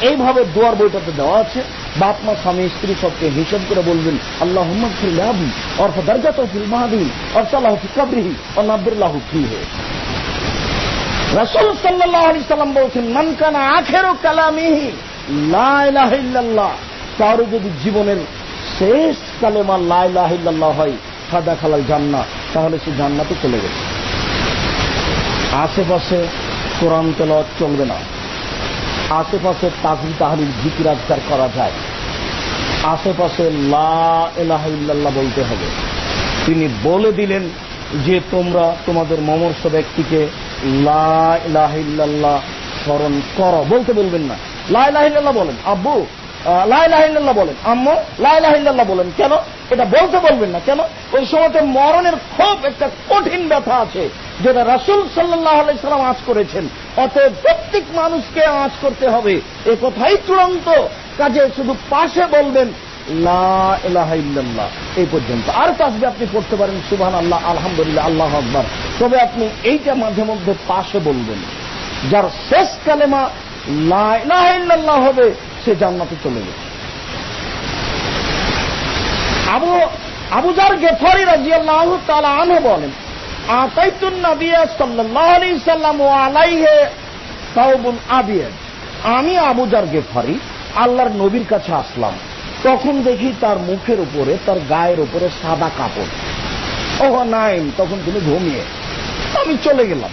এইভাবে দুয়ার বইটাতে দেওয়া আছে। বাপ মা, স্বামী, স্ত্রী সবকে হিসেব করে বলবেন আল্লাহ ফিল্লাবি অর্থ দরজাত ফিল মাহাদিন অর্থাল্লাহ ফি কাবরিহি অনাবিল্লাহ ফিহে। রসুল সাল্লাহ সাল্লাম বলছেন মানকানা আখেরও কালামিহি লাইলাহিল্লাহ কারও যদি জীবনের শেষ কালে কালেমা লাইলাহিল্লাহ হয় সাদা খালাল জান্না তাহলে সে জান্নাতে চলে গেছে। আশেপাশে কোরআন তেল চলবে না। আশেপাশে তাজি তাহারির জিকিরাজগার করা যায়। আশেপাশে লাহ বলতে হবে। তিনি বলে দিলেন যে তোমরা তোমাদের মমর্ষ ব্যক্তিকে লাহ স্মরণ করো। বলতে বলবেন না। লাহ বলেন, আব্বু লাইলাহিল্লাহ বলেন। আম্মু লাইলাহিল্লাহ বলেন। কেন? এটা বলতে বলবেন না। কেন? ওই সময়তে মরণের খুব একটা কঠিন ব্যথা আছে, যেটা রাসুল সাল্লাহ আলাইসাল্লাম আজ করেছেন। অতএব প্রত্যেক মানুষকে আজ করতে হবে। এ কথাই চূড়ান্ত। কাজে শুধু পাশে বলবেন এই পর্যন্ত। আর কাজবে আপনি করতে পারেন সুবাহ আল্লাহ আলহামদুলিল্লাহ, আল্লাহ আকবর। তবে আপনি এইটা মাঝে মধ্যে পাশে বলবেন। যার শেষ কালেমা লাহ হবে সে জান্নাতে চলে গেছে। আবু আবুজার গেফারি রাজিয়াল্লাহ তালা আনহ বলেন, আতাইতুন নবিয়া সাল্লাহ আলী সাল্লাম ও আলাইহে সাউবুল আবিয়াদ আমি আবুজার গেফারি, আল্লাহর নবীর কাছে আসলাম। তখন দেখি তার মুখের উপরে, তার গায়ের উপরে সাদা কাপড়। ও নাই তখন তিনি ঘুমিয়ে। আমি চলে গেলাম।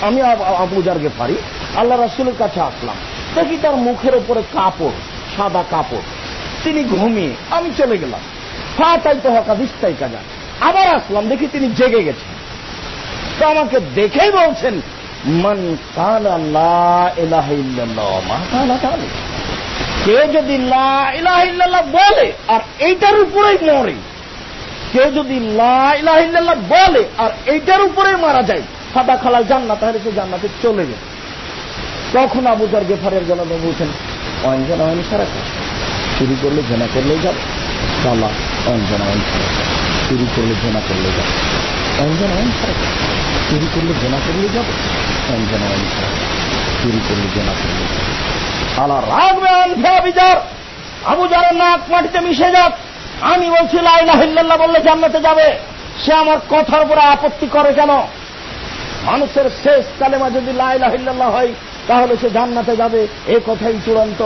আমি আবুজার গেফারি, আল্লাহ রাসুলের কাছে আসলাম। দেখি তার মুখের উপরে কাপড়, সাদা কাপড়। তিনি ঘুমিয়ে, আমি চলে গেলাম। ফা তাই তো হকা দিস্তাই কাজা আবার আসলাম, দেখি তিনি জেগে গেছেন। তো আমাকে দেখেই বলছেন, মন কেউ যদি বলে, আর এইটার উপরেই মরে। কেউ যদি বলে, আর এইটার উপরে মারা যায়, সাদা খালাল জান্নাত, তাহলে সে জান্নাতে চলে গেছে তখন আবুজার গেফারের জন্য বলছেন অঞ্জন অয়ন সারা চুরি করলে জেনা করলেই যাবে। সালা অঞ্জন অয়ন সারা চুরি করলে জেনা করলে যাবে। অঞ্জন অয়ন সারা চুরি করলে জেনা করলে যাবে। অঞ্জন অয়ন সারা চুরি করলে জেনা করলে যাবে। আল্লাহ রাখবে অন্ধে বিচার আবু যারের নাক মাটিতে মিশে যাক। আমি বলছি লাইলাহিল্লাহ বললে জান্নাতে যাবে। সে আমার কথার উপরে আপত্তি করে কেন? মানুষের শেষ কালেমা যদি লাইলাহিল্লাহ হয় তাহলে সে জান্নাতে যাবে, এ কথাই চূড়ান্ত।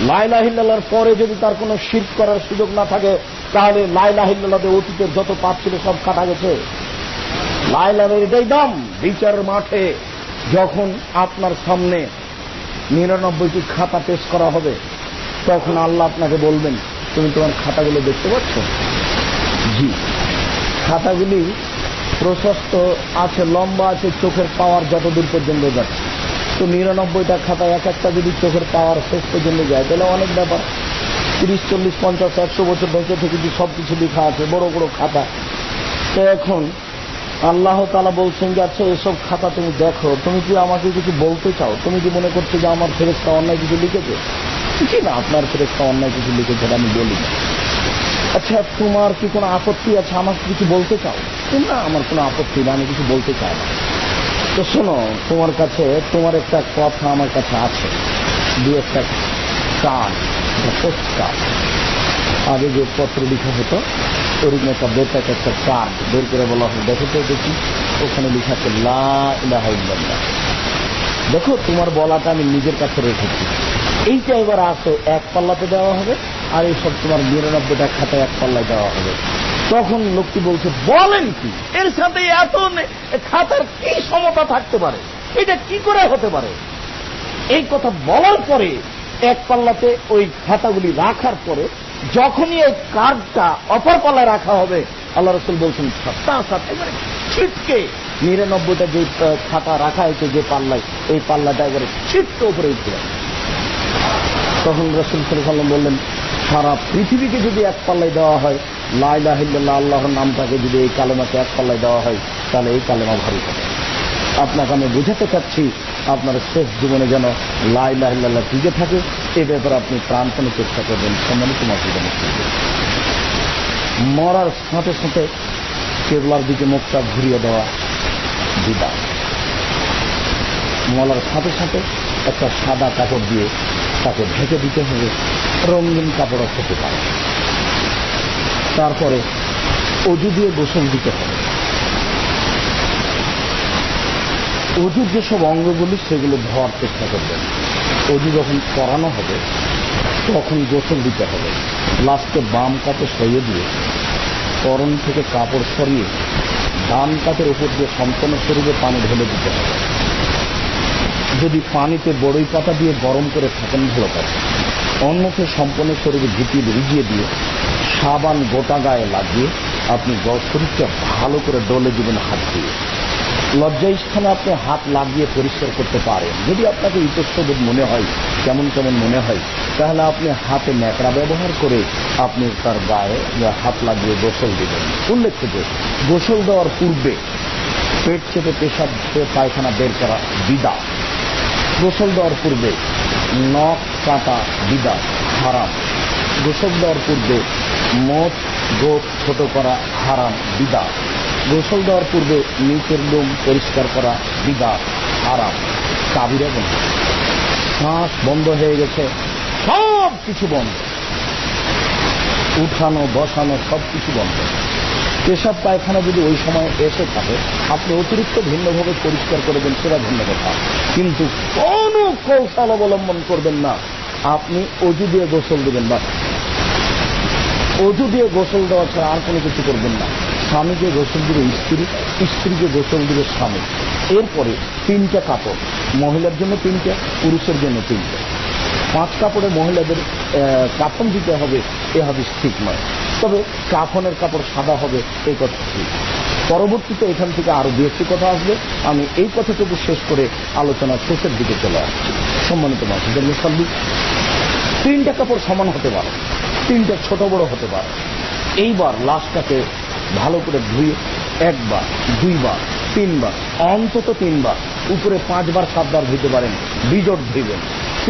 লাইলাহিল্লার পরে যদি তার কোনো শীত করার সুযোগ না থাকে, তাহলে লাইলাহিল্লাতে অতীতের যত পাপ ছিল সব কাটা গেছে। লাইলাহের এটাই দাম বিচার মাঠে যখন আপনার সামনে নিরানব্বইটি খাতা পেশ করা হবে, তখন আল্লাহ আপনাকে বলবেন, তুমি তোমার খাতাগুলো দেখতে পাচ্ছ? জি। খাতাগুলি প্রশস্ত আছে, লম্বা আছে, চোখের পাওয়ার যতদূর পর্যন্ত যাচ্ছে। তো নিরানব্বইটা খাতা এক একটা যদি চোখের পাওয়ার শেষ পর্যন্ত যায়, তাহলে অনেক ব্যাপার। তিরিশ, চল্লিশ, পঞ্চাশ, একশো বছর বেঁচে থেকে যে সব কিছু লেখা আছে, বড় বড় খাতা। তো এখন আল্লাহ তালা বলছেন যে আচ্ছা এসব খাতা তুমি দেখো। তুমি কি আমাকে কিছু বলতে চাও? তুমি কি মনে করছ যে আমার ফেরেস্তা অন্যায় কিছু লিখেছে? কি না, আপনার ফেরেস্তা অন্যায় কিছু লিখেছে আমি বলি না। আচ্ছা তোমার কি কোনো আপত্তি আছে? আমাকে কিছু বলতে চাও? না, আমার কোনো আপত্তি না, আমি কিছু বলতে চাই না। তো শোনো, তোমার কাছে, তোমার একটা কথা আমার কাছে আছে। দু একটা কার্ড আগে যে পত্র লিখা হতো ওরকম একটা বেতাক একটা কার্ড বের করে বলা হয়, দেখো তো দেখি, ওখানে লিখা আছে লাহ দেখো, তোমার বলাটা আমি নিজের কাছে রেখেছি। এইটা এবার আসো, এক পাল্লাতে দেওয়া হবে, আর এইসব তোমার নিরানব্বইটা খাতায় এক পাল্লায় দেওয়া হবে। তখন লোকটি বলছে, বলেন কি? এর সাথে এত খাতার কি সমতা থাকতে পারে? এটা কি করে হতে পারে? এই কথা বলার পরে এক পাল্লাতে ওই খাতাগুলি রাখার পরে যখনই এই কার্ডটা অপর পাল্লায় রাখা হবে, আল্লাহ রসুল বলছেন, সত্তা সাথে এবারে ছিটকে নিরানব্বইটা যে খাতা রাখা হয়েছে যে পাল্লায়, এই পাল্লাটা এবারে ছিটকে উপরে উঠে তখন রসুল সাল্লাম বললেন, সারা পৃথিবীকে যদি এক পাল্লায় দেওয়া হয় লাইলাহিল্লাহ আল্লাহর নামটাকে যদি এই কালেমাকে এক পাল্লায় দেওয়া হয়, তাহলে এই কালেমা ভারী হবে আপনাকে আমি বুঝাতে চাচ্ছি, আপনার শেষ জীবনে যেন লাইলাহিল্লাহ টিকে থাকে, এ ব্যাপারে আপনি প্রাণপণে চেষ্টা করবেন, সম্মানিত মাতৃদানের মরার সাথে সাথে কেবলার দিকে মুখটা ঘুরিয়ে দেওয়া বিদা মলার সাথে সাথে একটা সাদা কাপড় দিয়ে তাকে ঢেকে দিতে হবে রঙিন কাপড়ও হতে পারে। তারপরে অজু দিয়ে গোসল দিতে হবে। অজুর যেসব অঙ্গগুলি, সেগুলো ধোয়ার চেষ্টা করবেন অজু যখন করানো হবে, তখন গোসল দিতে হবে। লাস্টে বাম কাপে সরিয়ে দিয়ে করণ থেকে কাপড় সরিয়ে ডান কাপের উপর দিয়ে সম্পূর্ণ শরীরে পানি ঢেলে দিতে হবে। যদি পানিতে বড়ই পাতা দিয়ে গরম করে থাকেন ভালো কথা অন্যকে সম্পূর্ণ শরীরে ঝুঁকিয়ে ভিজিয়ে দিয়ে সাবান গোটা গায়ে লাগিয়ে আপনি শরীরটা ভালো করে ডলে দিবেন হাত দিয়ে। লজ্জা স্থানে আপনি হাত লাগিয়ে পরিষ্কার করতে পারেন। যদি আপনাকে ইতস্তবোধ মনে হয়, কেমন কেমন মনে হয়, তাহলে আপনি হাতে ন্যাকড়া ব্যবহার করে আপনি তার গায়ে হাত লাগিয়ে গোসল দিবেন। উল্লেখ্য যে, গোসল দেওয়ার পূর্বে পেট চেপে পেশাব পায়খানা বের করা বিদা। গোসল দেওয়ার পূর্বে নখ কাটা বিদা, হারাম। গোসল দেওয়ার পূর্বে মদ গোপ ছোট করা হারাম, বিদা। গোসল দেওয়ার পূর্বে নিচের লোম পরিষ্কার করা বিদা, হারাম। কাবিরা বন্ধ। শ্বাস বন্ধ হয়ে গেছে সব কিছু বন্ধ। উঠানো, বসানো সব কিছু বন্ধ। পেশাব পায়খানা যদি ওই সময় এসে থাকে, আপনি অতিরিক্ত ভিন্নভাবে পরিষ্কার করে দেন, সেটা ভিন্ন কথা। কিন্তু কোন কৌশল অবলম্বন করবেন না। আপনি অজু দিয়ে গোসল দেবেন বা অজু দিয়ে গোসল দেওয়া ছাড়া আর কোনো কিছু করবেন না। স্বামীকে গোসল দিবে স্ত্রী স্ত্রীকে গোসল দিবে স্বামী। এরপরে তিনটা কাপড়, মহিলার জন্য তিনটা, পুরুষের জন্য তিনটা। পাঁচ কাপড়ে মহিলাদের কাপড় দিতে হবে, এ হাদিস ঠিক নয়। তবে কাফনের কাপড় সাদা হবে, এই কথা ঠিক। পরবর্তীতে এখান থেকে আরও দু একটি কথা আসবে। আমি এই কথাটুকু শেষ করে আলোচনা শেষের দিকে চলে আসছি। সম্মানিত মাসিদের মুসাল্লি, তিনটা কাপড় সমান হতে পারে, তিনটা ছোট বড় হতে পারে। এইবার লাশটাকে ভালো করে ধুয়ে একবার, দুইবার, তিনবার, অন্তত তিনবার, উপরে পাঁচবার, সাতবার ধুতে পারেন বিজট ধুইবেন।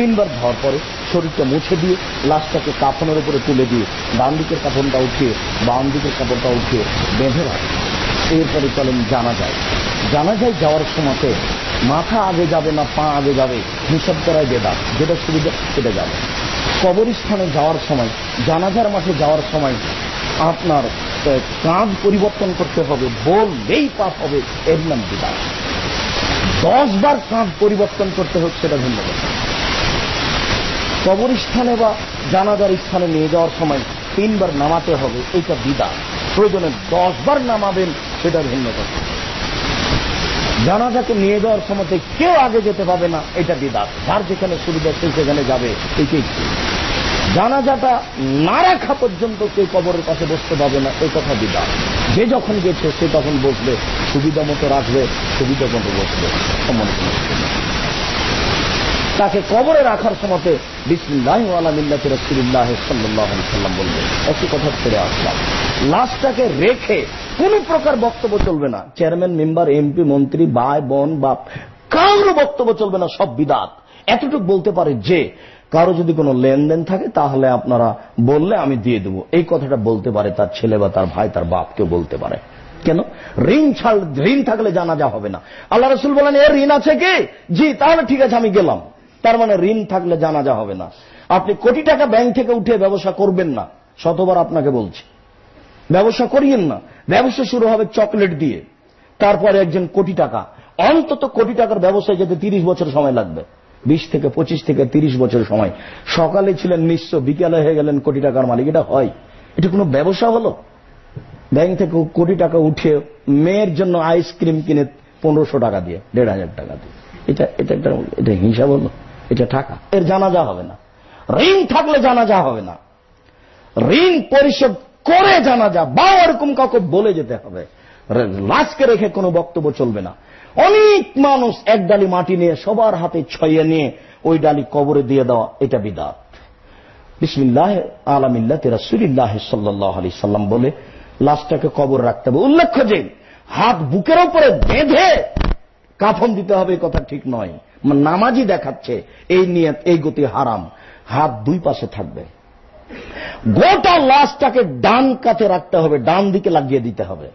তিনবার ধোয়ার পরে শরীরটা মুছে দিয়ে লাশটাকে কাফনের উপরে তুলে দিয়ে ডান দিকের কাপড়টা উঠিয়ে বাম দিকের কাপড়টা উঠিয়ে বেঁধে রাখে। এরপরে চলেন জানা যায় জানা যায় যাওয়ার সময়তে মাথা আগে যাবে না পা আগে যাবে, হিসাব করায় বেদা যেটা সুবিধা সেটা যাবে। কবরস্থানে যাওয়ার সময়, জানাজার মাঠে যাওয়ার সময় আপনার কাঁধ পরিবর্তন করতে হবে, বললেই পাপ হবে, এর নাম বিদায় দশ বার কাঁধ পরিবর্তন করতে হোক সেটা কথা। কবরস্থানে বা জানাজার স্থানে নিয়ে যাওয়ার সময় তিনবার নামাতে হবে, এটা বিদা প্রয়োজনে দশ বার নামাবেন, সেটা ভিন্ন কথা। জানাজাকে নিয়ে যাওয়ার সময় কেউ আগে যেতে পাবে না, এটা বিদাত। যার যেখানে সুবিধা, সে সেখানে যাবে, এটাই জানাজাটা না রাখা পর্যন্ত কেউ কবরের পাশে বসতে পারবে না এই কথা বিদা যে যখন গেছে, সে তখন বসবে, সুবিধা মতো রাখবে, সুবিধা মতো বসবে। তাকে কবরে রাখার সময়তে বিসমিল্লাহ আলা মিল্লাতে রসুল্লাহ সাল্লাহ সাল্লাম বলবে একটি কথা ছেড়ে আসলাম। লাশটাকে রেখে কোন প্রকার বক্তব্য চলবে না। চেয়ারম্যান, মেম্বার, এমপি, মন্ত্রী, ভাই, বোন, বাপ কারও বক্তব্য চলবে না, সব বিদাত। এতটুকু বলতে পারে যে, কারও যদি কোনো লেনদেন থাকে, তাহলে আপনারা বললে আমি দিয়ে দেবো। এই কথাটা বলতে পারে তার ছেলে বা তার ভাই, তার বাপকেও বলতে পারে। কেন? ঋণ ছাড়, ঋণ থাকলে জানা যা হবে না। আল্লাহ রসুল বলেন, এর ঋণ আছে কি? জি, তাহলে ঠিক আছে, আমি গেলাম। তার মানে ঋণ থাকলে জানা যা হবে না। আপনি কোটি টাকা ব্যাংক থেকে উঠে ব্যবসা করবেন না, শতবার আপনাকে বলছি। ব্যবসা করিয়েন না। ব্যবসা শুরু হবে চকলেট দিয়ে। তারপরে একজন কোটি টাকা। অন্তত কোটি টাকার ব্যবসায় যেতে তিরিশ বছর সময় লাগবে। বিশ থেকে পঁচিশ থেকে তিরিশ বছর সময়। সকালে ছিলেন নিঃস্ব, বিকেলে হয়ে গেলেন কোটি টাকার মালিক। এটা হয়। এটা কোনো ব্যবসা হলো? ব্যাংক থেকে কোটি টাকা উঠে মেয়ের জন্য আইসক্রিম কিনে পনেরোশো টাকা দিয়ে, দেড় হাজার টাকা দিয়ে। এটা এটা একটা এটা হিংসা বলল এটা টাকা। এর জানাজা হবে না। ঋণ থাকলে জানাজা হবে না। ঋণ পরিশোধ করে জানাজা, বা ওরকম কাউকে বলে যেতে হবে। লাশকে রেখে কোনো বক্তব্য চলবে না। অনেক মানুষ এক ডালি মাটি নিয়ে, সবার হাতে ছয়ে নিয়ে ওই ডালি কবরে দিয়ে দেওয়া, এটা বিদাত। বিসমিল্লাহ আলমিল্লা তেরা সুরিল্লাহ সাল্লাহ আলি সাল্লাম বলে, লাশটাকে কবর রাখতে হবে। উল্লেখ্য যে, হাত বুকের উপরে বেঁধে কাফন দিতে হবে কথা ঠিক নয়। নামাজি দেখাচ্ছে, এই নিয়ে এই গতি হারাম। হাত দুই পাশে থাকবে। গোটা লাশটাকে ডান কাতে রাখতে হবে, ডান দিকে লাগিয়ে দিতে হবে।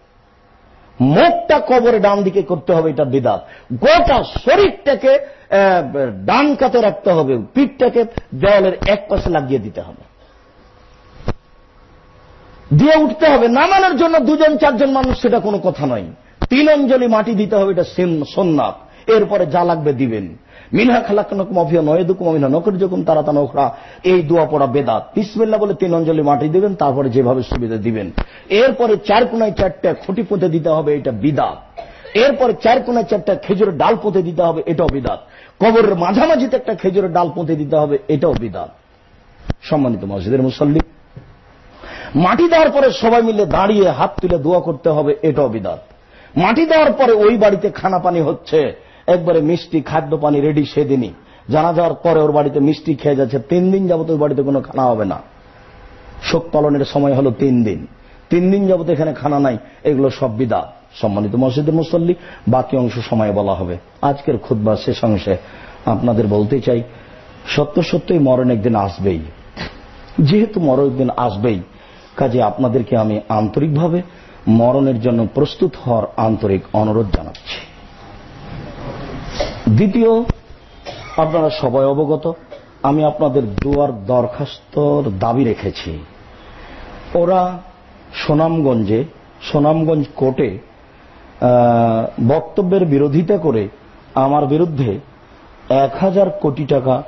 মুখটা কবরে ডান দিকে করতে হবে, এটা বিদাত। গোটা শরীরটাকে ডান কাতে রাখতে হবে, পিঠটাকে দেওয়ালের এক পাশে লাগিয়ে দিতে হবে। দিয়ে উঠতে হবে। নামানোর জন্য দুজন, চারজন মানুষ, সেটা কোনো কথা নয়। তিন অঞ্জলি মাটি দিতে হবে, এটা সোননাথ এরপরে যা লাগবে দিবেন। মিনহা খালাকুম অভিয়া নয়দুকুম নকর যখন তারা তা নখরা এই দোয়া পড়া বেদাত। বিসমিল্লা বলে তিন অঞ্জলি মাটি দিবেন, তারপরে যেভাবে সুবিধা দিবেন। এরপরে চার কোনায় চারটা খুঁটি পুঁতে দিতে হবে, এটা বিদাত। এরপরে চার কোনায় চারটা খেজুরের ডাল পুঁতে দিতে হবে, এটাও বিদাত। কবরের মাঝামাঝিতে একটা খেজুরের ডাল পুঁতে দিতে হবে, এটাও বিদাত। সম্মানিত মসজিদের মুসল্লি, মাটি দেওয়ার পরে সবাই মিলে দাঁড়িয়ে হাত তুলে দোয়া করতে হবে, এটাও বিদাত। মাটি দেওয়ার পরে ওই বাড়িতে খানা পানি হচ্ছে একবারে মিষ্টি খাদ্য পানি রেডি সেদিনই। জানা যাওয়ার পরে ওর বাড়িতে মিষ্টি খেয়ে যাচ্ছে। তিন দিন যাবত ওই বাড়িতে কোনো খানা হবে না। শোক পালনের সময় হলো তিন দিন। তিন দিন যাবত এখানে খানা নাই। এগুলো সব বিদা সম্মানিত মসজিদের মুসল্লি, বাকি অংশ সময় বলা হবে। আজকের খুদ্া শেষ অংশে আপনাদের বলতে চাই, সত্য সত্যই মরণ একদিন আসবেই। যেহেতু মরণ একদিন আসবেই, কাজে আপনাদেরকে আমি আন্তরিকভাবে মরণের জন্য প্রস্তুত হওয়ার আন্তরিক অনুরোধ জানাচ্ছি। দ্বিতীয়, আপনারা সবাই অবগত, আমি আপনাদের দুয়ার দরখাস্তর দাবি রেখেছি। ওরা সুনামগঞ্জে, সুনামগঞ্জ কোর্টে বক্তব্যের বিরোধিতা করে আমার বিরুদ্ধে এক হাজার কোটি টাকা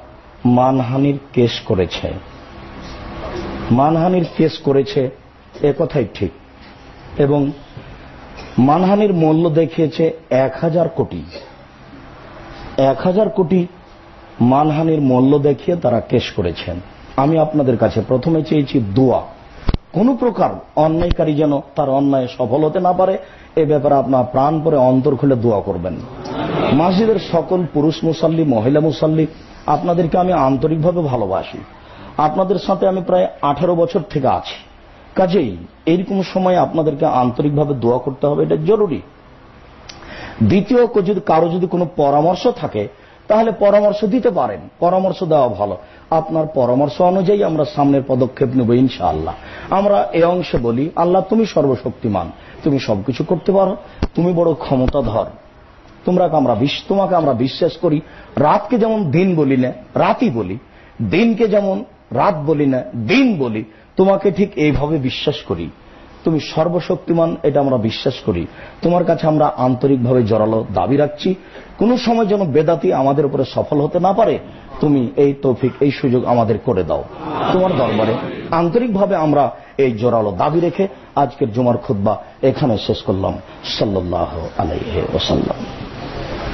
মানহানির কেস করেছে। মানহানির কেস করেছে এ কথাই ঠিক। এবং মানহানির মূল্য দেখিয়েছে এক হাজার কোটি। এক হাজার কোটি মানহানির মূল্য দেখিয়ে তারা কেশ করেছেন। আমি আপনাদের কাছে প্রথমে চেয়েছি দোয়া। কোন প্রকার অন্যায়কারী যেন তার অন্যায় সফল হতে না পারে, এ ব্যাপারে আপনার প্রাণ পরে অন্তর খুলে দোয়া করবেন। মসজিদের সকল পুরুষ মুসাল্লি, মহিলা মুসাল্লি, আপনাদেরকে আমি আন্তরিকভাবে ভালোবাসি। আপনাদের সাথে আমি প্রায় আঠারো বছর থেকে আছি। কাজেই এইরকম সময় আপনাদেরকে আন্তরিকভাবে দোয়া করতে হবে, এটা জরুরি। দ্বিতীয় যদি কারও যদি কোনো পরামর্শ থাকে, তাহলে পরামর্শ দিতে পারেন। পরামর্শ দেওয়া ভালো। আপনার পরামর্শ অনুযায়ী আমরা সামনের পদক্ষেপ নেব ইনশাআল্লাহ। আমরা এ অংশে বলি, আল্লাহ তুমি সর্বশক্তিমান। তুমি সবকিছু করতে পারো। তুমি বড় ক্ষমতাধর। তোমরা আমরা তোমাকে আমরা বিশ্বাস করি। রাতকে যেমন দিন বলি না, রাতই বলি। দিনকে যেমন রাত বলি না, দিন বলি। তোমাকে ঠিক এইভাবে বিশ্বাস করি। তুমি সর্বশক্তিমান, এটা আমরা বিশ্বাস করি। তোমার কাছে আমরা আন্তরিকভাবে জড়ালো দাবি রাখছি। কোন সময় যেন বেদাতি আমাদের উপরে সফল হতে না পারে, তুমি এই তৌফিক, এই সুযোগ আমাদের করে দাও। তোমার দরবারে আন্তরিকভাবে আমরা এই জোরালো দাবি রেখে আজকের জুমার খুদ্া এখানে শেষ করলাম। সাল্লাহ আলাইহে ওসাল্লাম